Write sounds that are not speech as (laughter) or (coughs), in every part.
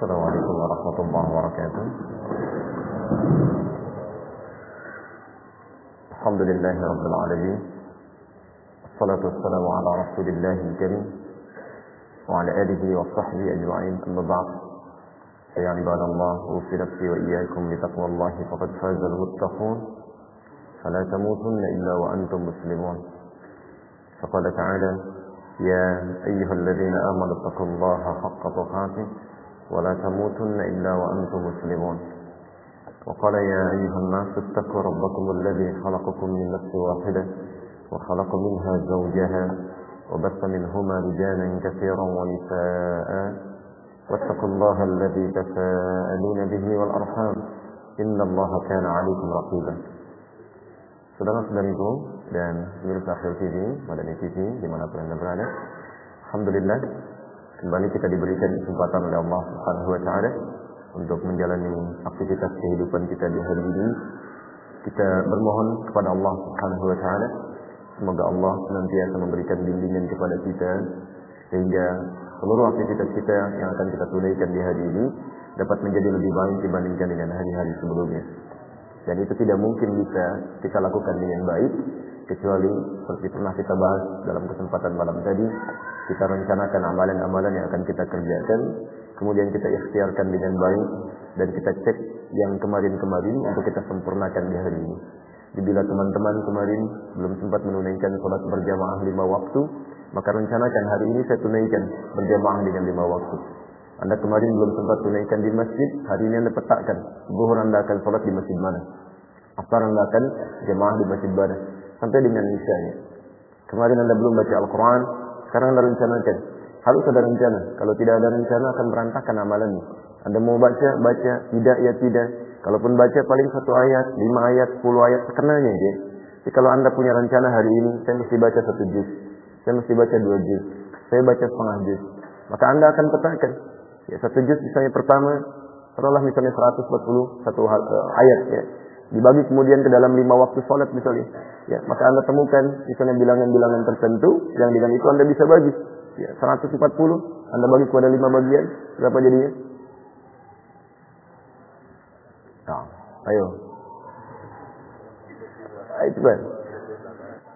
السلام عليكم ورحمة الله وبركاته. الحمد لله رب العالمين. الصلاة والسلام على رسول الله الكريم وعلى آله وصحبه أجمعين. أما بعد فيا عباد الله أوصي نفسي وإياكم بتقوى الله فقد فاز المتقون. فلا تموتن إلا وأنتم مسلمون. فقال تعالى يا أيها الذين آمنوا اتقوا الله حق تقاته. ولا تموتن إلا وأنتم مسلمون. وقال يا أيها الناس اتقوا ربكم الذي خلقكم من نفس واحدة وخلق منها زوجها وبث منهما رجالا كثيرا ونساء. واتقوا الله الذي تساءلون به والأرحام. إن الله كان عليكم رقيبا. Saudara-saudariku dan pemirsa Akhir TV, Madani TV, dimanapun Anda berada. Alhamdulillah, kembali kita diberikan kesempatan oleh Allah Subhanahu wa taala untuk menjalani aktivitas kehidupan kita di hari ini. Kita bermohon kepada Allah Subhanahu wa taala semoga Allah senantiasa memberikan bimbingan kepada kita sehingga seluruh aktivitas kita yang akan kita tunaikan di hari ini dapat menjadi lebih baik dibandingkan dengan hari-hari sebelumnya. Dan itu tidak mungkin bisa kita lakukan dengan baik kecuali seperti pernah kita bahas dalam kesempatan malam tadi kita rencanakan amalan-amalan yang akan kita kerjakan kemudian kita ikhtiarkan dengan baik dan kita cek yang kemarin-kemarin untuk kita sempurnakan di hari ini. Bila teman-teman kemarin belum sempat menunaikan sholat berjamaah lima waktu, maka rencanakan hari ini saya tunaikan berjamaah dengan lima waktu. Anda kemarin belum sempat tunaikan di masjid, hari ini Anda petakkan. Zuhur Anda akan sholat di masjid mana? Asar Anda akan jamaah di masjid mana? Sampai dengan misalnya. Kemarin Anda belum baca Al-Quran, sekarang Anda rencanakan. Harus ada rencana. Kalau tidak ada rencana akan berantakan amalannya. Anda mau baca, baca. Tidak, ya tidak. Kalaupun baca paling satu ayat, lima ayat, sepuluh ayat, sekenanya dia. Jadi kalau Anda punya rencana hari ini, saya mesti baca satu juz. Saya mesti baca dua juz. Saya baca setengah juz. Maka Anda akan petakan. Ya, satu juz misalnya pertama, taruhlah misalnya 140 satu uh, ayat ya. Dibagi kemudian ke dalam lima waktu sholat misalnya. Ya, maka Anda temukan misalnya bilangan-bilangan tertentu yang dengan itu Anda bisa bagi. Ya, 140 Anda bagi kepada lima bagian, berapa jadinya? Nah, ayo. Ayo cepat.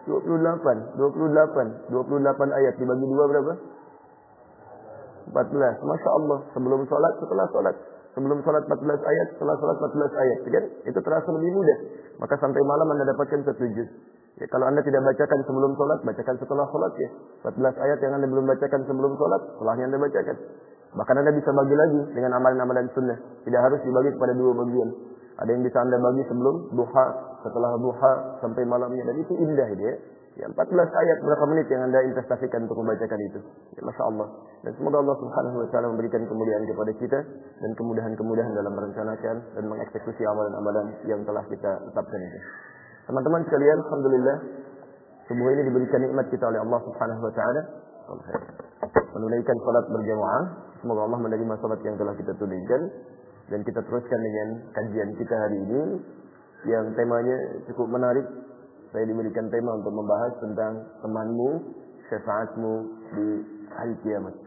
28, 28, 28 ayat dibagi dua berapa? 14. Masya Allah. Sebelum sholat, setelah sholat. Sebelum sholat 14 ayat, setelah sholat 14 ayat. Kan? Itu terasa lebih mudah. Maka sampai malam Anda dapatkan satu juz. Ya, kalau Anda tidak bacakan sebelum sholat, bacakan setelah sholat ya. 14 ayat yang Anda belum bacakan sebelum sholat, setelahnya Anda bacakan. Bahkan Anda bisa bagi lagi dengan amalan-amalan sunnah. Tidak harus dibagi kepada dua bagian. Ada yang bisa Anda bagi sebelum duha, setelah duha, sampai malamnya. Dan itu indah dia. Ya, 14 ayat berapa menit yang Anda investasikan untuk membacakan itu. Ya, Masya Allah. Dan semoga Allah subhanahu wa ta'ala memberikan kemuliaan kepada kita. Dan kemudahan-kemudahan dalam merencanakan dan mengeksekusi amalan-amalan yang telah kita tetapkan itu. Teman-teman sekalian, Alhamdulillah. Subuh ini diberikan nikmat kita oleh Allah subhanahu wa ta'ala. Menunaikan salat berjamaah. Semoga Allah menerima salat yang telah kita tunaikan. Dan kita teruskan dengan kajian kita hari ini. Yang temanya cukup menarik saya diberikan tema untuk membahas tentang temanmu, syafaatmu di hari kiamat.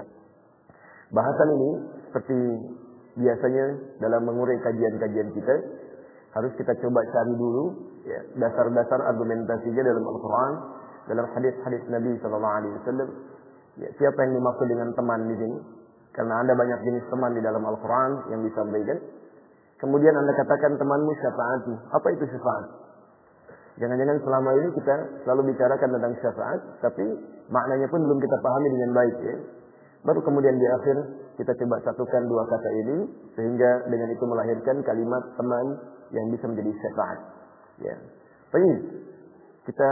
Bahasan ini seperti biasanya dalam mengurai kajian-kajian kita harus kita coba cari dulu ya, dasar-dasar argumentasinya dalam Al-Quran, dalam hadis-hadis Nabi Sallallahu Alaihi Wasallam. Ya, siapa yang dimaksud dengan teman di sini? Karena anda banyak jenis teman di dalam Al-Quran yang disampaikan. Kemudian anda katakan temanmu syafaatmu. Apa itu syafaat? Jangan-jangan selama ini kita selalu bicarakan tentang syafaat, tapi maknanya pun belum kita pahami dengan baik ya. Baru kemudian di akhir kita coba satukan dua kata ini sehingga dengan itu melahirkan kalimat teman yang bisa menjadi syafaat. Ya. Tapi kita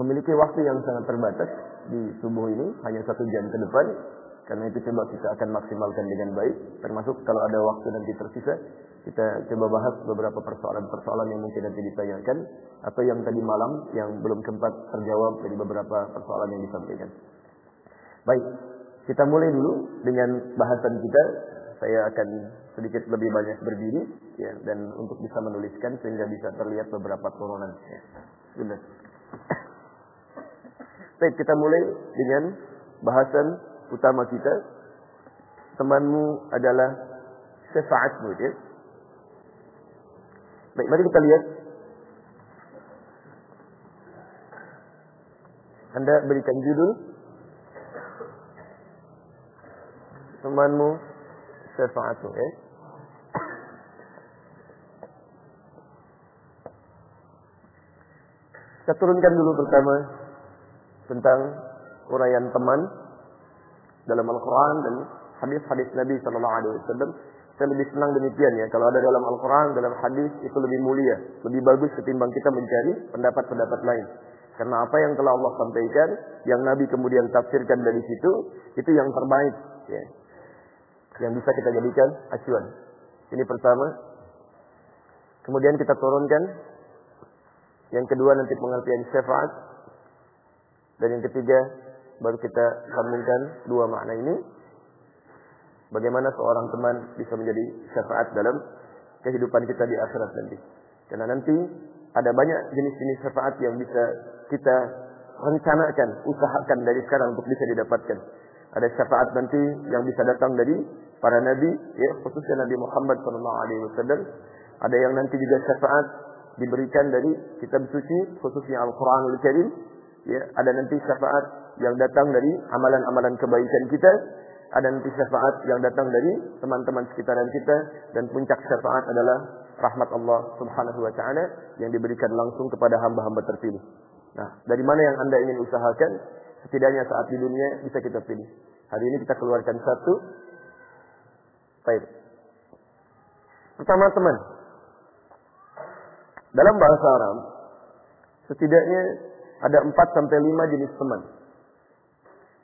memiliki waktu yang sangat terbatas di subuh ini hanya satu jam ke depan. Karena itu coba kita akan maksimalkan dengan baik. Termasuk kalau ada waktu nanti tersisa, kita coba bahas beberapa persoalan-persoalan yang mungkin nanti ditanyakan atau yang tadi malam yang belum sempat terjawab dari beberapa persoalan yang disampaikan. Baik, kita mulai dulu dengan bahasan kita. Saya akan sedikit lebih banyak berdiri ya dan untuk bisa menuliskan sehingga bisa terlihat beberapa turunan. Ya. Sudah. Baik, kita mulai dengan bahasan utama kita. Temanmu adalah syafaatmu ya. Baik, mari kita lihat. Anda berikan judul temanmu syafaatmu ya. Kita turunkan dulu pertama tentang uraian teman dalam Al-Quran dan hadis-hadis Nabi Sallallahu Alaihi Wasallam. Saya lebih senang demikian ya. Kalau ada dalam Al-Quran, dalam hadis itu lebih mulia, lebih bagus ketimbang kita mencari pendapat-pendapat lain. Karena apa yang telah Allah sampaikan, yang Nabi kemudian tafsirkan dari situ, itu yang terbaik. Ya. Yang bisa kita jadikan acuan. Ini pertama. Kemudian kita turunkan. Yang kedua nanti pengertian syafaat. Dan yang ketiga baru kita sambungkan dua makna ini. Bagaimana seorang teman bisa menjadi syafaat dalam kehidupan kita di akhirat nanti. Karena nanti ada banyak jenis-jenis syafaat yang bisa kita rencanakan, usahakan dari sekarang untuk bisa didapatkan. Ada syafaat nanti yang bisa datang dari para nabi, ya khususnya Nabi Muhammad SAW. Ada yang nanti juga syafaat diberikan dari kitab suci, khususnya Al-Quranul Karim. Ya, ada nanti syafaat yang datang dari amalan-amalan kebaikan kita. Ada nanti syafaat yang datang dari teman-teman sekitaran kita. Dan puncak syafaat adalah rahmat Allah subhanahu wa ta'ala yang diberikan langsung kepada hamba-hamba terpilih. Nah, dari mana yang anda ingin usahakan? Setidaknya saat di dunia bisa kita pilih. Hari ini kita keluarkan satu. Baik. Pertama teman. Dalam bahasa Arab, setidaknya ada empat sampai lima jenis teman.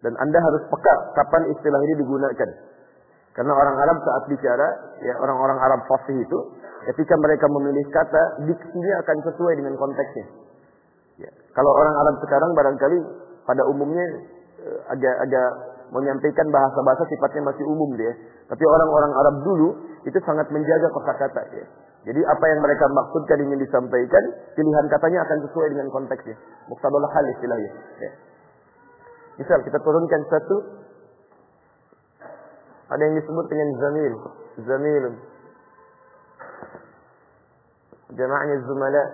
Dan Anda harus peka kapan istilah ini digunakan. Karena orang Arab saat bicara, ya orang-orang Arab fasih itu, ketika mereka memilih kata, diksinya akan sesuai dengan konteksnya. Ya. Kalau orang Arab sekarang barangkali pada umumnya agak-agak eh, menyampaikan bahasa-bahasa sifatnya masih umum dia. Tapi orang-orang Arab dulu itu sangat menjaga kata-kata ya. Jadi apa yang mereka maksudkan ingin disampaikan, pilihan katanya akan sesuai dengan konteksnya. Muktadul hal istilahnya. Ya. Misal kita turunkan satu ada yang disebut dengan zamil, zamil. Jamaahnya zumala.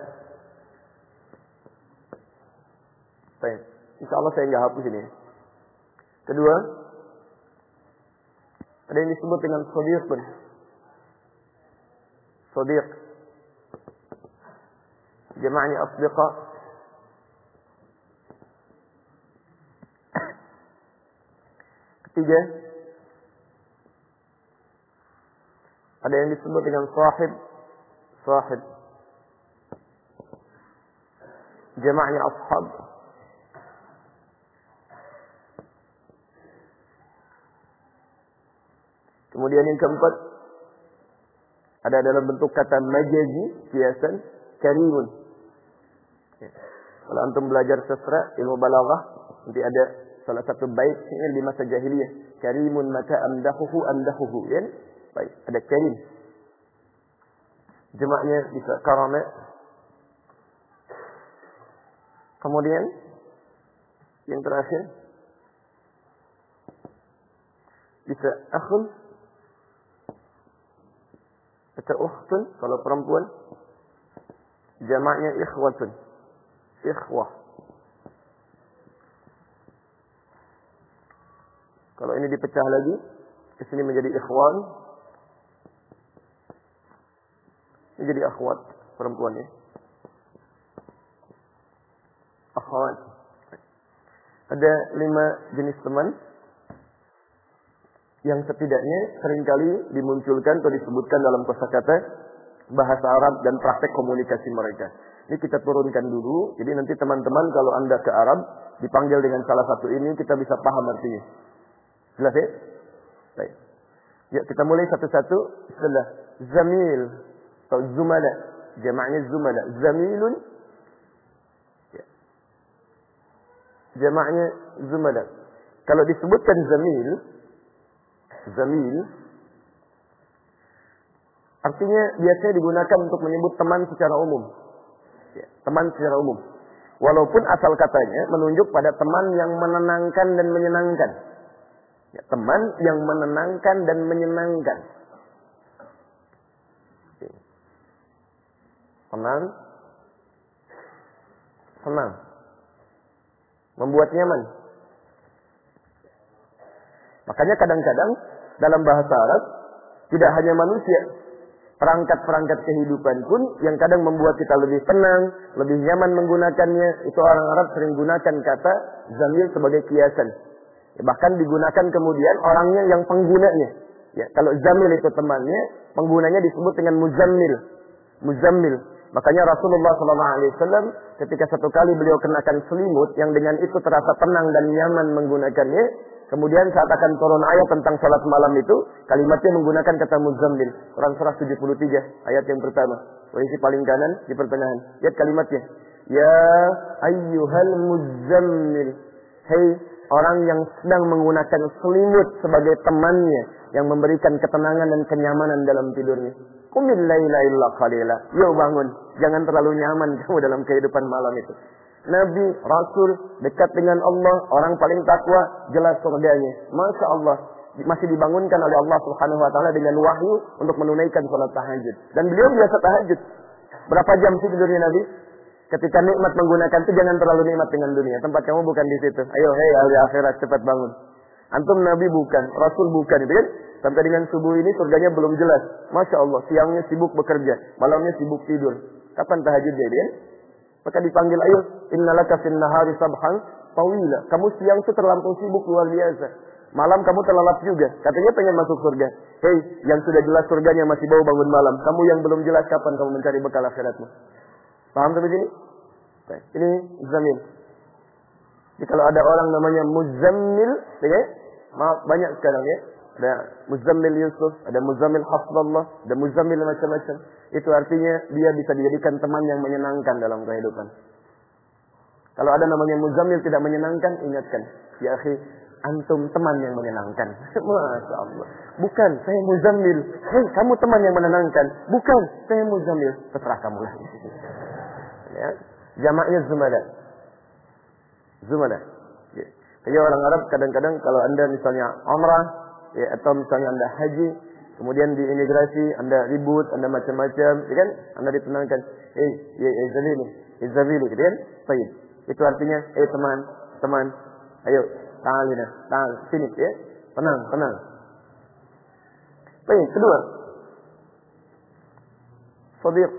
Baik. Insya Allah saya nggak hapus ini. Kedua, ada yang disebut dengan sodiqun. Sodiq. Jamaahnya asdiqa. Ketiga, ada yang disebut dengan sahib. Sahib. Jamaahnya ashab. Kemudian yang keempat ada dalam bentuk kata majazi, kiasan, karimun. Kalau antum belajar sastra, ilmu balaghah, nanti ada salah satu bait syair di masa jahiliyah. Karimun mata amdahuhu amdahuhu. Ya? Baik, ada karim. Jemaknya bisa karama. Kemudian yang terakhir bisa akhun atau ukhtun kalau perempuan jamaknya ikhwatun. Ikhwah. Kalau ini dipecah lagi ke sini menjadi ikhwan. Ini jadi akhwat perempuan ya. Akhwat. Ada lima jenis teman yang setidaknya sering kali dimunculkan atau disebutkan dalam kosakata bahasa Arab dan praktek komunikasi mereka. Ini kita turunkan dulu. Jadi nanti teman-teman kalau Anda ke Arab dipanggil dengan salah satu ini kita bisa paham artinya. Jelas ya? Baik. Ya, kita mulai satu-satu. Setelah zamil atau zumala. Jamaknya zumala. Zamilun. Ya. Jamaknya zumala. Kalau disebutkan zamil, zalil artinya biasanya digunakan untuk menyebut teman secara umum. Ya, teman secara umum. Walaupun asal katanya menunjuk pada teman yang menenangkan dan menyenangkan. Ya, teman yang menenangkan dan menyenangkan. Ya. Tenang. Teman. Membuat nyaman. Makanya kadang-kadang dalam bahasa Arab tidak hanya manusia, perangkat-perangkat kehidupan pun yang kadang membuat kita lebih tenang, lebih nyaman menggunakannya. Itu orang Arab sering gunakan kata zamil sebagai kiasan. Ya, bahkan digunakan kemudian orangnya yang penggunanya. Ya, kalau zamil itu temannya, penggunanya disebut dengan muzammil. Muzammil. Makanya Rasulullah SAW ketika satu kali beliau kenakan selimut yang dengan itu terasa tenang dan nyaman menggunakannya, Kemudian saat akan turun ayat tentang salat malam itu, kalimatnya menggunakan kata muzammil. Quran surah 73, ayat yang pertama. Posisi paling kanan di pertengahan. Lihat kalimatnya. Ya ayyuhal muzammil. Hei orang yang sedang menggunakan selimut sebagai temannya yang memberikan ketenangan dan kenyamanan dalam tidurnya. Qumil laila illa qalila. Yuk bangun, jangan terlalu nyaman (laughs) kamu dalam kehidupan malam itu. Nabi, Rasul, dekat dengan Allah, orang paling takwa, jelas surganya. Masya Allah, masih dibangunkan oleh Allah Subhanahu Wa Taala dengan wahyu untuk menunaikan sholat tahajud. Dan beliau biasa tahajud. Berapa jam sih tidurnya Nabi? Ketika nikmat menggunakan itu jangan terlalu nikmat dengan dunia. Tempat kamu bukan di situ. Ayo, hei ahli akhirat cepat bangun. Antum Nabi bukan, Rasul bukan, itu kan? Sampai dengan subuh ini surganya belum jelas. Masya Allah, siangnya sibuk bekerja, malamnya sibuk tidur. Kapan tahajudnya, itu kan? Maka dipanggil, ayo, innalaka fin nahari sabhan tawila. Kamu siang itu terlampau sibuk luar biasa. Malam kamu terlalap juga. Katanya pengen masuk surga. Hei, yang sudah jelas surganya masih bau bangun malam. Kamu yang belum jelas kapan kamu mencari bekal akhiratmu. Paham sampai sini? Ini zamil. Jadi kalau ada orang namanya muzammil, ya, maaf banyak sekarang ya. Ada muzammil Yusuf, ada muzammil Hafzallah, ada muzammil macam-macam. Itu artinya dia bisa dijadikan teman yang menyenangkan dalam kehidupan. Kalau ada namanya muzammil tidak menyenangkan, ingatkan. Ya akhi, antum teman yang menyenangkan. (laughs) Masya Allah. Bukan, saya muzammil. Hei, kamu teman yang menenangkan. Bukan, saya muzammil. Terserah kamu lah. (laughs) Ya. Jamaknya zumada. Zumada. Ya. Jadi orang Arab kadang-kadang kalau anda misalnya umrah, ya, atau misalnya anda haji, kemudian di imigrasi anda ribut, anda macam-macam, ya kan? Anda ditenangkan. Eh, ya, ya, Zabili, ya, Zabili, gitu kan? Baik. Itu artinya, eh teman, teman, ayo, tangan ini, tangan, sini, ya. Tenang, tenang. Baik, kedua. Sadiq.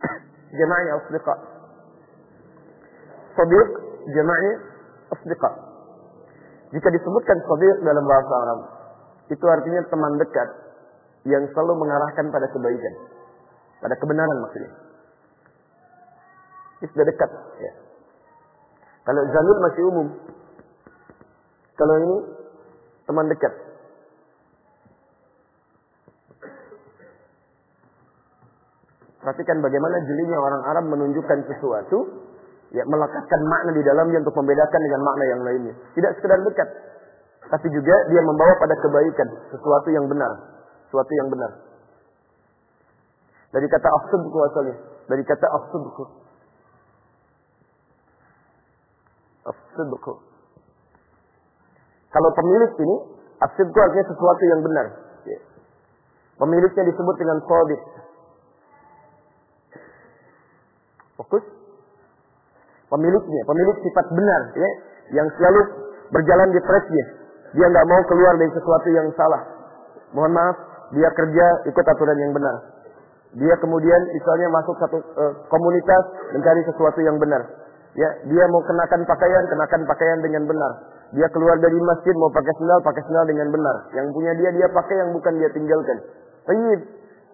(coughs) Jama'nya asdiqa. Sadiq, jama'nya asdiqa. Jika disebutkan sadiq dalam bahasa Arab, itu artinya teman dekat yang selalu mengarahkan pada kebaikan. Pada kebenaran maksudnya. Ini sudah dekat. Ya. Kalau zamil masih umum. Kalau ini teman dekat. Perhatikan bagaimana jelinya orang Arab menunjukkan sesuatu, ya melekatkan makna di dalamnya untuk membedakan dengan makna yang lainnya. Tidak sekedar dekat, tapi juga dia membawa pada kebaikan, sesuatu yang benar, sesuatu yang benar. Dari kata afsudku asalnya, dari kata afsudku. Afsudku. Kalau pemilik ini, afsudku artinya sesuatu yang benar. Ya. Pemiliknya disebut dengan sadiq. Fokus. Pemiliknya, pemilik sifat benar, ya, yang selalu berjalan di tracknya. Dia nggak mau keluar dari sesuatu yang salah. Mohon maaf, dia kerja ikut aturan yang benar. Dia kemudian misalnya masuk satu uh, komunitas mencari sesuatu yang benar. Ya, dia mau kenakan pakaian, kenakan pakaian dengan benar. Dia keluar dari masjid mau pakai sendal, pakai sendal dengan benar. Yang punya dia dia pakai yang bukan dia tinggalkan. Baik.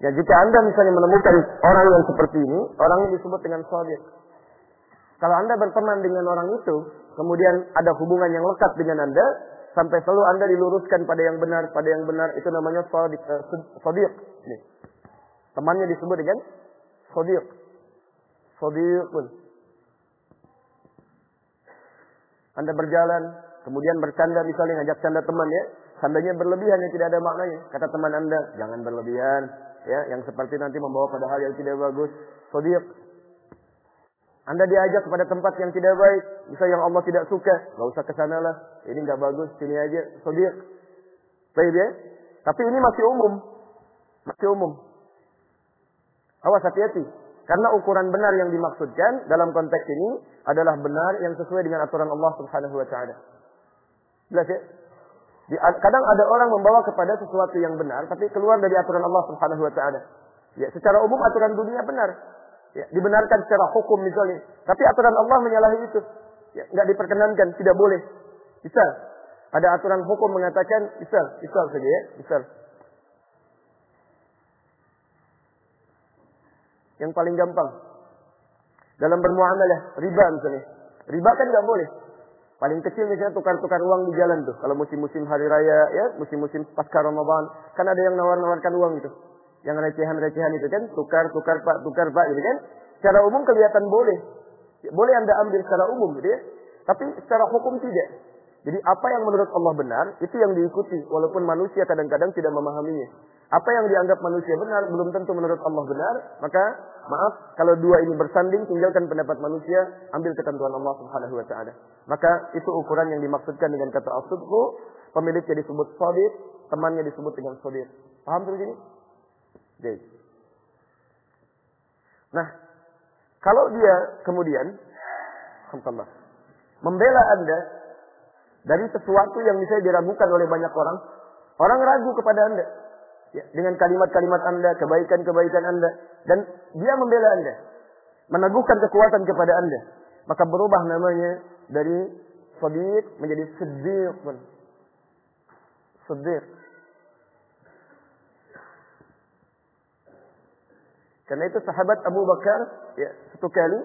Ya, jika Anda misalnya menemukan orang yang seperti ini, orang yang disebut dengan sadiq. Kalau Anda berteman dengan orang itu, kemudian ada hubungan yang lekat dengan Anda, sampai selalu Anda diluruskan pada yang benar, pada yang benar, itu namanya sadiq. Uh, sadiq. Nih. Temannya disebut dengan sadiq. Sadiqun. Anda berjalan, kemudian bercanda misalnya ngajak canda teman ya, candanya berlebihan yang tidak ada maknanya. Kata teman Anda, jangan berlebihan, ya, yang seperti nanti membawa pada hal yang tidak bagus. Sadiq. Anda diajak kepada tempat yang tidak baik, misalnya yang Allah tidak suka, nggak usah ke sana lah. Ini nggak bagus, sini aja. Sadiq. Baik ya? Tapi ini masih umum. Masih umum. Awas hati-hati. Karena ukuran benar yang dimaksudkan dalam konteks ini adalah benar yang sesuai dengan aturan Allah Subhanahu wa taala. Jelas ya? Di, kadang ada orang membawa kepada sesuatu yang benar tapi keluar dari aturan Allah Subhanahu wa taala. Ya, secara umum aturan dunia benar. Ya, dibenarkan secara hukum misalnya. Tapi aturan Allah menyalahi itu. Ya, enggak diperkenankan, tidak boleh. Bisa. Ada aturan hukum mengatakan bisa, bisa saja ya, bisa. Yang paling gampang. Dalam bermuamalah, riba misalnya. Riba kan nggak boleh. Paling kecil misalnya tukar-tukar uang di jalan tuh. Kalau musim-musim hari raya, ya musim-musim pasca Ramadan. Kan ada yang nawar-nawarkan uang gitu. Yang recehan-recehan itu kan. Tukar-tukar pak, tukar pak gitu kan. Secara umum kelihatan boleh. Boleh anda ambil secara umum gitu ya. Tapi secara hukum tidak. Jadi apa yang menurut Allah benar, itu yang diikuti. Walaupun manusia kadang-kadang tidak memahaminya. Apa yang dianggap manusia benar belum tentu menurut Allah benar, maka maaf kalau dua ini bersanding tinggalkan pendapat manusia, ambil ketentuan Allah Subhanahu wa taala. Maka itu ukuran yang dimaksudkan dengan kata asubhu, pemiliknya disebut sodir, temannya disebut dengan sodir. Paham terus ini? Jadi. Nah, kalau dia kemudian alhamdulillah membela Anda dari sesuatu yang bisa diragukan oleh banyak orang, orang ragu kepada Anda ya, dengan kalimat-kalimat Anda, kebaikan-kebaikan Anda dan dia membela Anda, meneguhkan kekuatan kepada Anda, maka berubah namanya dari sadiq menjadi siddiq. Siddiq. Karena itu sahabat Abu Bakar ya satu kali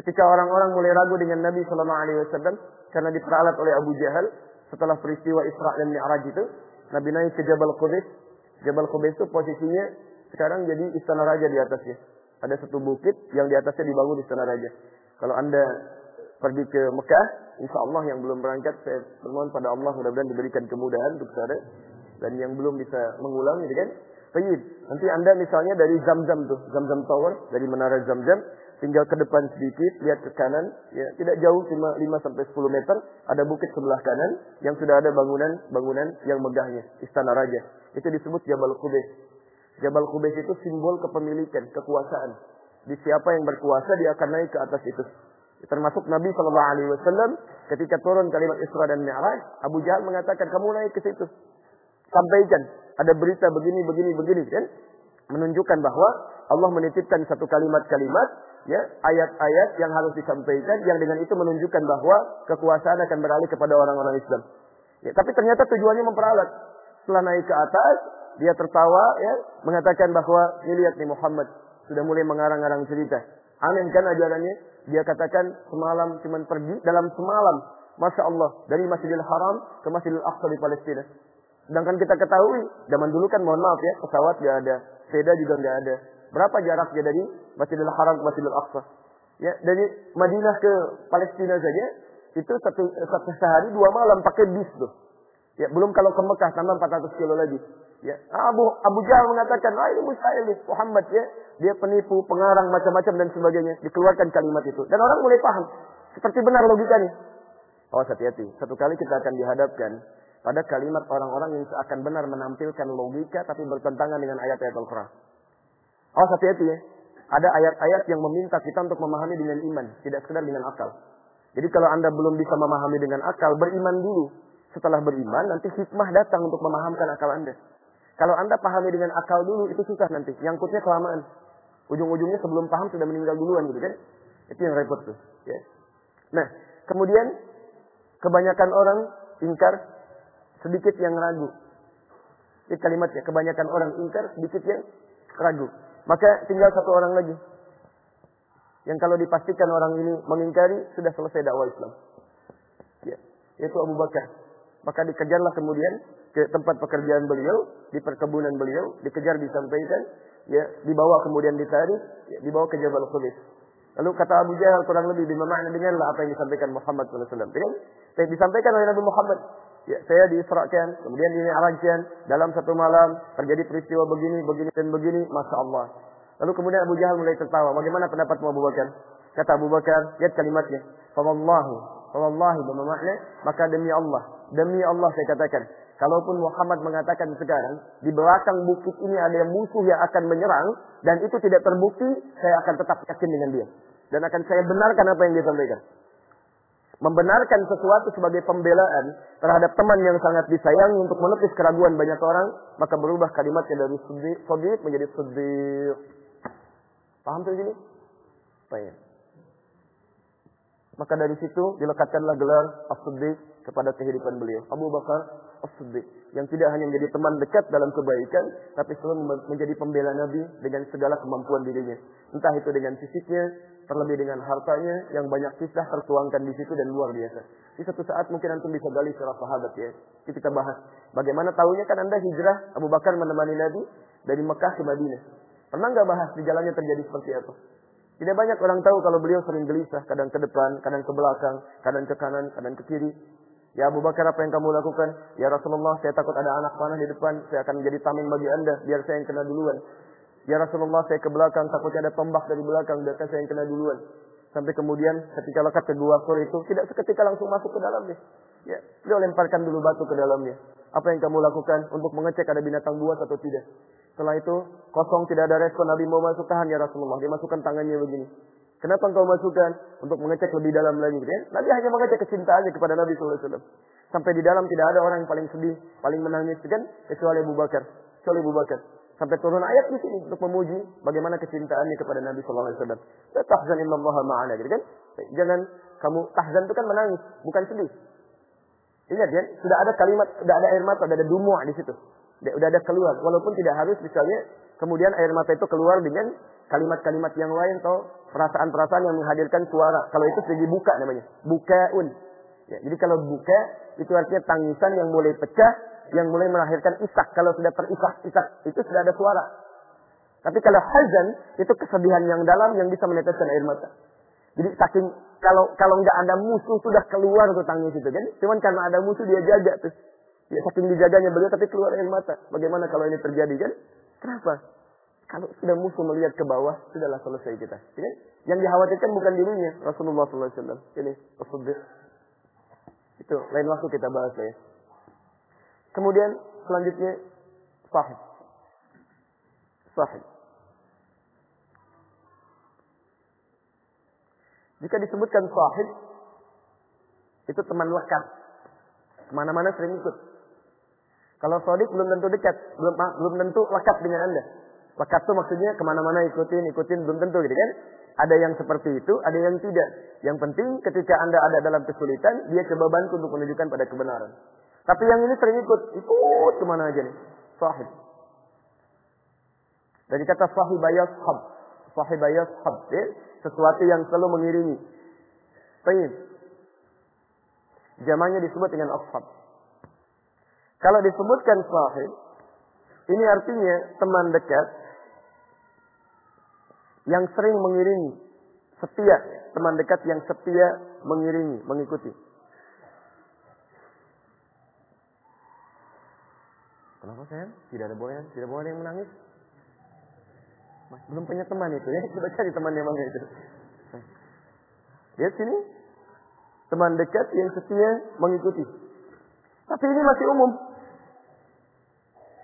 ketika orang-orang mulai ragu dengan Nabi Sallallahu Alaihi Wasallam karena diperalat oleh Abu Jahal setelah peristiwa Isra dan Mi'raj itu Nabi naik ke Jabal Qudus Jabal Qubais itu posisinya sekarang jadi istana raja di atasnya. Ada satu bukit yang di atasnya dibangun istana raja. Kalau Anda pergi ke Mekah, insya Allah yang belum berangkat, saya bermohon pada Allah mudah-mudahan diberikan kemudahan untuk saudara. Dan yang belum bisa mengulang, gitu kan? Baik, nanti Anda misalnya dari Zam-Zam tuh, Zam-Zam Tower, dari menara Zam-Zam, tinggal ke depan sedikit, lihat ke kanan, ya tidak jauh cuma 5 sampai 10 meter, ada bukit sebelah kanan yang sudah ada bangunan-bangunan yang megahnya, istana raja. Itu disebut Jabal Qubais. Jabal Qubais itu simbol kepemilikan, kekuasaan. Di siapa yang berkuasa dia akan naik ke atas itu. Termasuk Nabi Shallallahu Alaihi Wasallam ketika turun kalimat Isra dan Mi'raj, Abu Jahal mengatakan kamu naik ke situ, sampaikan ada berita begini begini begini kan, menunjukkan bahwa Allah menitipkan satu kalimat-kalimat ya ayat-ayat yang harus disampaikan yang dengan itu menunjukkan bahwa kekuasaan akan beralih kepada orang-orang Islam. Ya, tapi ternyata tujuannya memperalat. Setelah naik ke atas, dia tertawa ya, mengatakan bahwa ini lihat nih Muhammad sudah mulai mengarang-arang cerita. Aneh kan ajarannya? Dia katakan semalam cuma pergi dalam semalam. Masya Allah. Dari Masjidil Haram ke Masjidil Aqsa di Palestina. Sedangkan kita ketahui, zaman dulu kan mohon maaf ya, pesawat gak ada. Sepeda juga gak ada. Berapa jaraknya dari Masjidil Haram ke Masjidil Aqsa? Ya, dari Madinah ke Palestina saja, itu satu, satu sehari dua malam pakai bis tuh. Ya, belum kalau ke Mekah tambah 400 kilo lagi. Ya, Abu Abu Jahal mengatakan, "Ah ini mustahil nih, Muhammad ya. Dia penipu, pengarang macam-macam dan sebagainya." Dikeluarkan kalimat itu. Dan orang mulai paham. Seperti benar logikanya. Awas hati-hati. Satu kali kita akan dihadapkan pada kalimat orang-orang yang seakan benar menampilkan logika tapi bertentangan dengan ayat-ayat Al-Quran. Awas hati-hati ya. Ada ayat-ayat yang meminta kita untuk memahami dengan iman, tidak sekedar dengan akal. Jadi kalau Anda belum bisa memahami dengan akal, beriman dulu setelah beriman, nanti hikmah datang untuk memahamkan akal Anda. Kalau Anda pahami dengan akal dulu, itu susah nanti. Nyangkutnya kelamaan. Ujung-ujungnya sebelum paham sudah meninggal duluan gitu kan. Itu yang repot tuh. Ya. Nah, kemudian kebanyakan orang ingkar, sedikit yang ragu. Ini kalimatnya, kebanyakan orang ingkar, sedikit yang ragu. Maka tinggal satu orang lagi. Yang kalau dipastikan orang ini mengingkari, sudah selesai dakwah Islam. Ya, yaitu Abu Bakar. Maka dikejarlah kemudian ke tempat pekerjaan beliau, di perkebunan beliau, dikejar disampaikan, ya dibawa kemudian ditarik, ya, dibawa ke Jabal Khubis. Lalu kata Abu Jahal kurang lebih bima makna denganlah apa yang disampaikan Muhammad SAW. Kan? Disampaikan oleh Nabi Muhammad. Ya, saya diisrakan, kemudian dimi'rajkan dalam satu malam terjadi peristiwa begini, begini dan begini, masya Allah. Lalu kemudian Abu Jahal mulai tertawa. Bagaimana pendapatmu Abu Bakar? Kata Abu Bakar, lihat kalimatnya. Fawallahi, fawallahi bermakna maka demi Allah, demi Allah saya katakan, Kalaupun Muhammad mengatakan sekarang, di belakang bukit ini ada musuh yang akan menyerang, dan itu tidak terbukti, saya akan tetap yakin dengan dia. Dan akan saya benarkan apa yang dia sampaikan. Membenarkan sesuatu sebagai pembelaan terhadap teman yang sangat disayangi untuk menepis keraguan banyak orang, maka berubah kalimatnya dari sadiq menjadi sadiq. Paham tuh? Baik. Maka dari situ dilekatkanlah gelar as-siddiq kepada kehidupan beliau. Abu Bakar as-siddiq. Yang tidak hanya menjadi teman dekat dalam kebaikan, tapi selalu menjadi pembela Nabi dengan segala kemampuan dirinya. Entah itu dengan fisiknya, terlebih dengan hartanya, yang banyak kisah tertuangkan di situ dan luar biasa. Di satu saat mungkin antum bisa gali secara sahabat ya. Kita bahas. Bagaimana tahunya kan anda hijrah, Abu Bakar menemani Nabi dari Mekah ke Madinah. Pernah nggak bahas di jalannya terjadi seperti apa? Tidak banyak orang tahu kalau beliau sering gelisah, kadang ke depan, kadang ke belakang, kadang ke kanan, kadang ke kiri. Ya Abu Bakar apa yang kamu lakukan? Ya Rasulullah saya takut ada anak panah di depan, saya akan menjadi tameng bagi anda, biar saya yang kena duluan. Ya Rasulullah saya ke belakang, takutnya ada tombak dari belakang, biar saya yang kena duluan. Sampai kemudian ketika lekat kedua sur itu, tidak seketika langsung masuk ke dalamnya. Ya, beliau lemparkan dulu batu ke dalamnya. Apa yang kamu lakukan untuk mengecek ada binatang buas atau tidak? Setelah itu kosong tidak ada respon Nabi mau masuk tahan ya Rasulullah. Dia masukkan tangannya begini. Kenapa engkau masukkan? Untuk mengecek lebih dalam lagi. Ya? Nabi hanya mengecek kecintaannya kepada Nabi SAW. Sampai di dalam tidak ada orang yang paling sedih, paling menangis kan? Kecuali Abu Bakar. Kecuali Abu Bakar. Sampai turun ayat di sini untuk memuji bagaimana kecintaannya kepada Nabi SAW. Tahzan Allah ma'ana. Gitu kan? Jangan kamu tahzan itu kan menangis, bukan sedih. Ingat ya, sudah ada kalimat, sudah ada air mata, sudah ada dumua di situ. Udah ada keluar. Walaupun tidak harus misalnya kemudian air mata itu keluar dengan kalimat-kalimat yang lain atau perasaan-perasaan yang menghadirkan suara. Kalau itu sudah dibuka namanya. Bukaun. Ya, jadi kalau buka itu artinya tangisan yang mulai pecah, yang mulai melahirkan isak. Kalau sudah terisak-isak itu sudah ada suara. Tapi kalau hazan itu kesedihan yang dalam yang bisa meneteskan air mata. Jadi saking kalau kalau nggak ada musuh sudah keluar tuh tangis itu kan. Cuman karena ada musuh dia jaga tuh. Ya saking dijaganya beliau tapi keluar air mata. Bagaimana kalau ini terjadi kan? Kenapa? Kalau sudah musuh melihat ke bawah, sudahlah selesai kita. Ya? Yang dikhawatirkan bukan dirinya, Rasulullah SAW. Ini Rasulullah. Itu lain waktu kita bahas ya. Kemudian selanjutnya sahih. Sahih. Jika disebutkan sahih, itu teman lekat. Ke mana-mana sering ikut. Kalau sodik belum tentu dekat, belum belum tentu lekat dengan anda. Lekat itu maksudnya ke mana-mana ikutin, ikutin belum tentu gitu kan? Ada yang seperti itu, ada yang tidak. Yang penting ketika anda ada dalam kesulitan, dia coba bantu untuk menunjukkan pada kebenaran. Tapi yang ini sering ikut, ikut ke mana aja nih, sahib. Dari kata sahib hab, sahib hab, ya? sesuatu yang selalu mengiringi. Baik. Jamannya disebut dengan ashab. Kalau disebutkan sahib, ini artinya teman dekat yang sering mengiringi, setia, teman dekat yang setia mengiringi, mengikuti. Kenapa sayang? Tidak ada boleh, tidak boleh yang menangis. Belum punya teman itu ya, (laughs) coba cari teman yang mana itu. Lihat sini, teman dekat yang setia mengikuti. Tapi ini masih umum.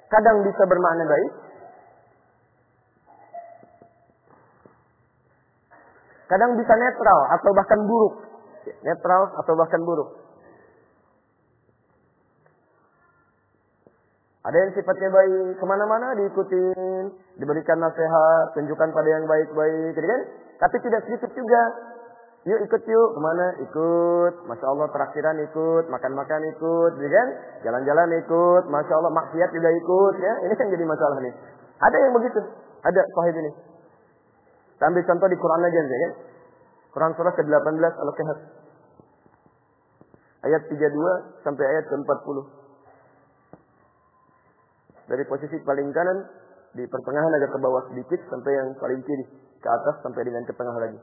Kadang bisa bermakna baik. Kadang bisa netral atau bahkan buruk. Netral atau bahkan buruk. Ada yang sifatnya baik, ke mana-mana diikutin, diberikan nasihat, tunjukkan pada yang baik-baik, gitu kan? Tapi tidak sedikit juga Yuk ikut yuk, ke mana? Ikut. Masya Allah terakhiran ikut, makan-makan ikut, ya kan? Jalan-jalan ikut, Masya Allah maksiat juga ikut, ya. Ini kan jadi masalah nih. Ada yang begitu, ada sahib ini. Kita ambil contoh di Quran aja, ya? Quran surah ke-18 Al-Kahf. Ayat 32 sampai ayat ke-40. Dari posisi paling kanan, di pertengahan agak ke bawah sedikit, sampai yang paling kiri. Ke atas sampai dengan ke tengah lagi.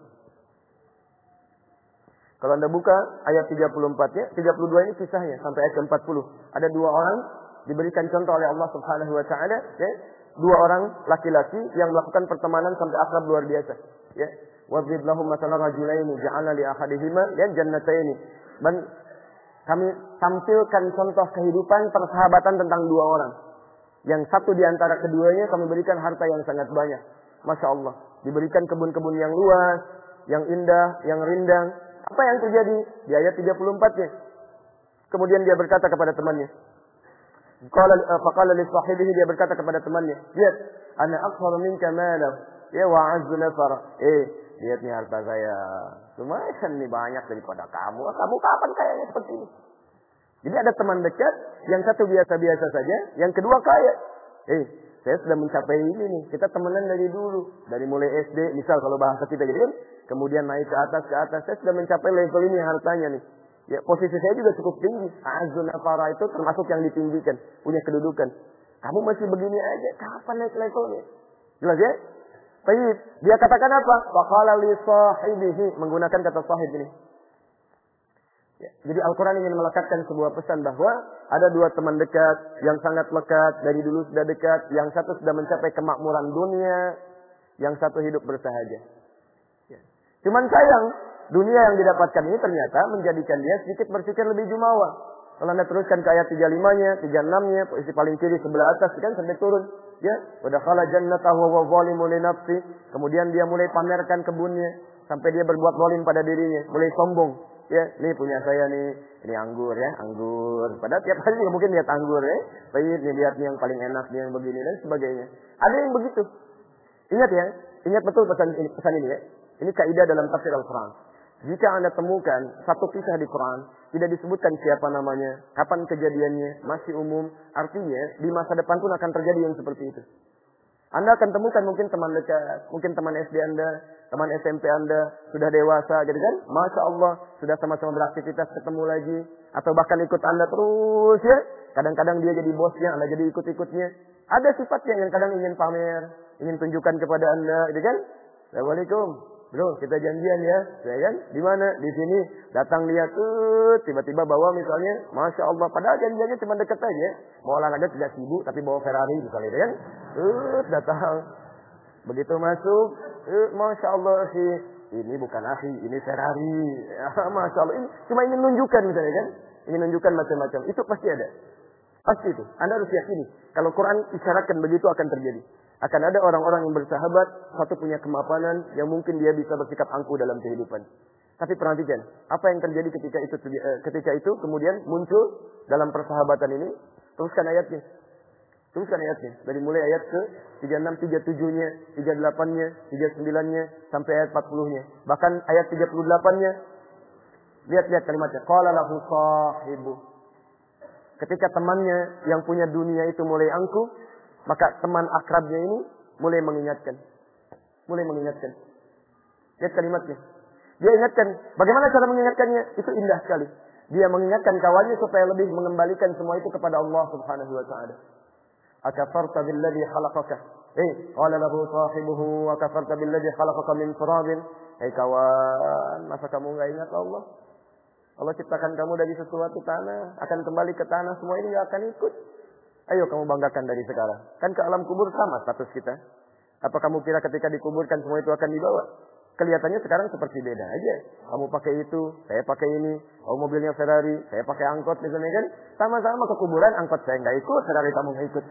Kalau Anda buka ayat 34-nya, 32 ini kisahnya sampai ayat 40. Ada dua orang diberikan contoh oleh Allah Subhanahu wa taala, ya. Dua orang laki-laki yang melakukan pertemanan sampai akrab luar biasa, ya. Wadrib lahum masalan rajulaini ja'alna li ahadihima ya jannataini. Dan kami tampilkan contoh kehidupan persahabatan tentang dua orang. Yang satu di antara keduanya kami berikan harta yang sangat banyak. Masya Allah. Diberikan kebun-kebun yang luas, yang indah, yang rindang. Apa yang terjadi? Di ayat 34-nya. Kemudian dia berkata kepada temannya. Qala eh, faqala li sahibihi dia berkata kepada temannya, "Lihat, ana akthar minka malan, ya wa azzu nafar." Eh, lihat nih harta saya. Lumayan nih banyak daripada kamu. Kamu kapan kayaknya seperti ini? Jadi ada teman dekat, yang satu biasa-biasa saja, yang kedua kaya. Eh, saya sudah mencapai ini nih. Kita temenan dari dulu, dari mulai SD, misal kalau bahasa kita gitu kan, kemudian naik ke atas ke atas, saya sudah mencapai level ini hartanya nih. Ya, posisi saya juga cukup tinggi. Azun Afara itu termasuk yang ditinggikan, punya kedudukan. Kamu masih begini aja, kapan naik levelnya? Jelas ya? Baik, dia katakan apa? Faqala li sahibihi menggunakan kata sahib ini. Ya, jadi Al-Quran ingin melekatkan sebuah pesan bahwa ada dua teman dekat yang sangat lekat, dari dulu sudah dekat, yang satu sudah mencapai kemakmuran dunia, yang satu hidup bersahaja. Ya. Cuman sayang, dunia yang didapatkan ini ternyata menjadikan dia sedikit berpikir lebih jumawa. Kalau anda teruskan ke ayat 35-nya, 36-nya, posisi paling kiri sebelah atas kan sampai turun. Ya, wadakhala jannatahu wa li nafsi. Kemudian dia mulai pamerkan kebunnya sampai dia berbuat zalim pada dirinya, mulai sombong. Ya, ini punya saya nih, ini anggur ya, anggur. Padahal tiap hari juga mungkin lihat anggur ya. Baik, nih lihat nih yang paling enak nih yang begini dan sebagainya. Ada yang begitu. Ingat ya, ingat betul pesan ini, pesan ini ya. Ini kaidah dalam tafsir Al-Quran. Jika Anda temukan satu kisah di Quran, tidak disebutkan siapa namanya, kapan kejadiannya, masih umum, artinya di masa depan pun akan terjadi yang seperti itu. Anda akan temukan mungkin teman dekat, mungkin teman SD Anda, teman SMP Anda, sudah dewasa gitu kan? Masya Allah, sudah sama-sama beraktivitas ketemu lagi. Atau bahkan ikut Anda terus ya. Kadang-kadang dia jadi bosnya, Anda jadi ikut-ikutnya. Ada sifatnya yang kadang ingin pamer, ingin tunjukkan kepada Anda, gitu kan? Assalamualaikum. Bro, kita janjian ya, ya kan? Di mana? Di sini. Datang lihat tuh, tiba-tiba bawa misalnya, masya Allah. Padahal janjiannya cuma deket aja. Mau olahraga tidak sibuk, tapi bawa Ferrari misalnya, ya kan? Tuh, datang. Begitu masuk, uh, masya Allah sih. Ini bukan akhi, ini Ferrari. Ya, (laughs) masya Allah. Ini cuma ingin menunjukkan misalnya kan? Ingin menunjukkan macam-macam. Itu pasti ada. Pasti itu. Anda harus yakini. Kalau Quran isyaratkan begitu akan terjadi. Akan ada orang-orang yang bersahabat, satu punya kemapanan yang mungkin dia bisa bersikap angkuh dalam kehidupan. Tapi perhatikan, apa yang terjadi ketika itu ketika itu kemudian muncul dalam persahabatan ini? Teruskan ayatnya. Teruskan ayatnya. Dari mulai ayat ke 36, 37-nya, 38-nya, 39-nya, sampai ayat 40-nya. Bahkan ayat 38-nya, lihat-lihat kalimatnya. Qala lahu sahibu. Ketika temannya yang punya dunia itu mulai angkuh, maka teman akrabnya ini mulai mengingatkan. Mulai mengingatkan. Lihat kalimatnya. Dia ingatkan. Bagaimana cara mengingatkannya? Itu indah sekali. Dia mengingatkan kawannya supaya lebih mengembalikan semua itu kepada Allah subhanahu wa ta'ala. Akafarta billadhi khalaqaka. Eh, qala lahu sahibuhu akafarta billadhi khalaqaka min turabin. Eh kawan, masa kamu enggak ingat Allah? Allah ciptakan kamu dari sesuatu tanah, akan kembali ke tanah, semua ini akan ikut. Ayo kamu banggakan dari sekarang. Kan ke alam kubur sama status kita. Apa kamu kira ketika dikuburkan semua itu akan dibawa? Kelihatannya sekarang seperti beda aja. Kamu pakai itu, saya pakai ini. Oh mobilnya Ferrari, saya pakai angkot misalnya kan. Sama-sama ke kuburan, angkot saya nggak ikut, Ferrari kamu nggak ikut.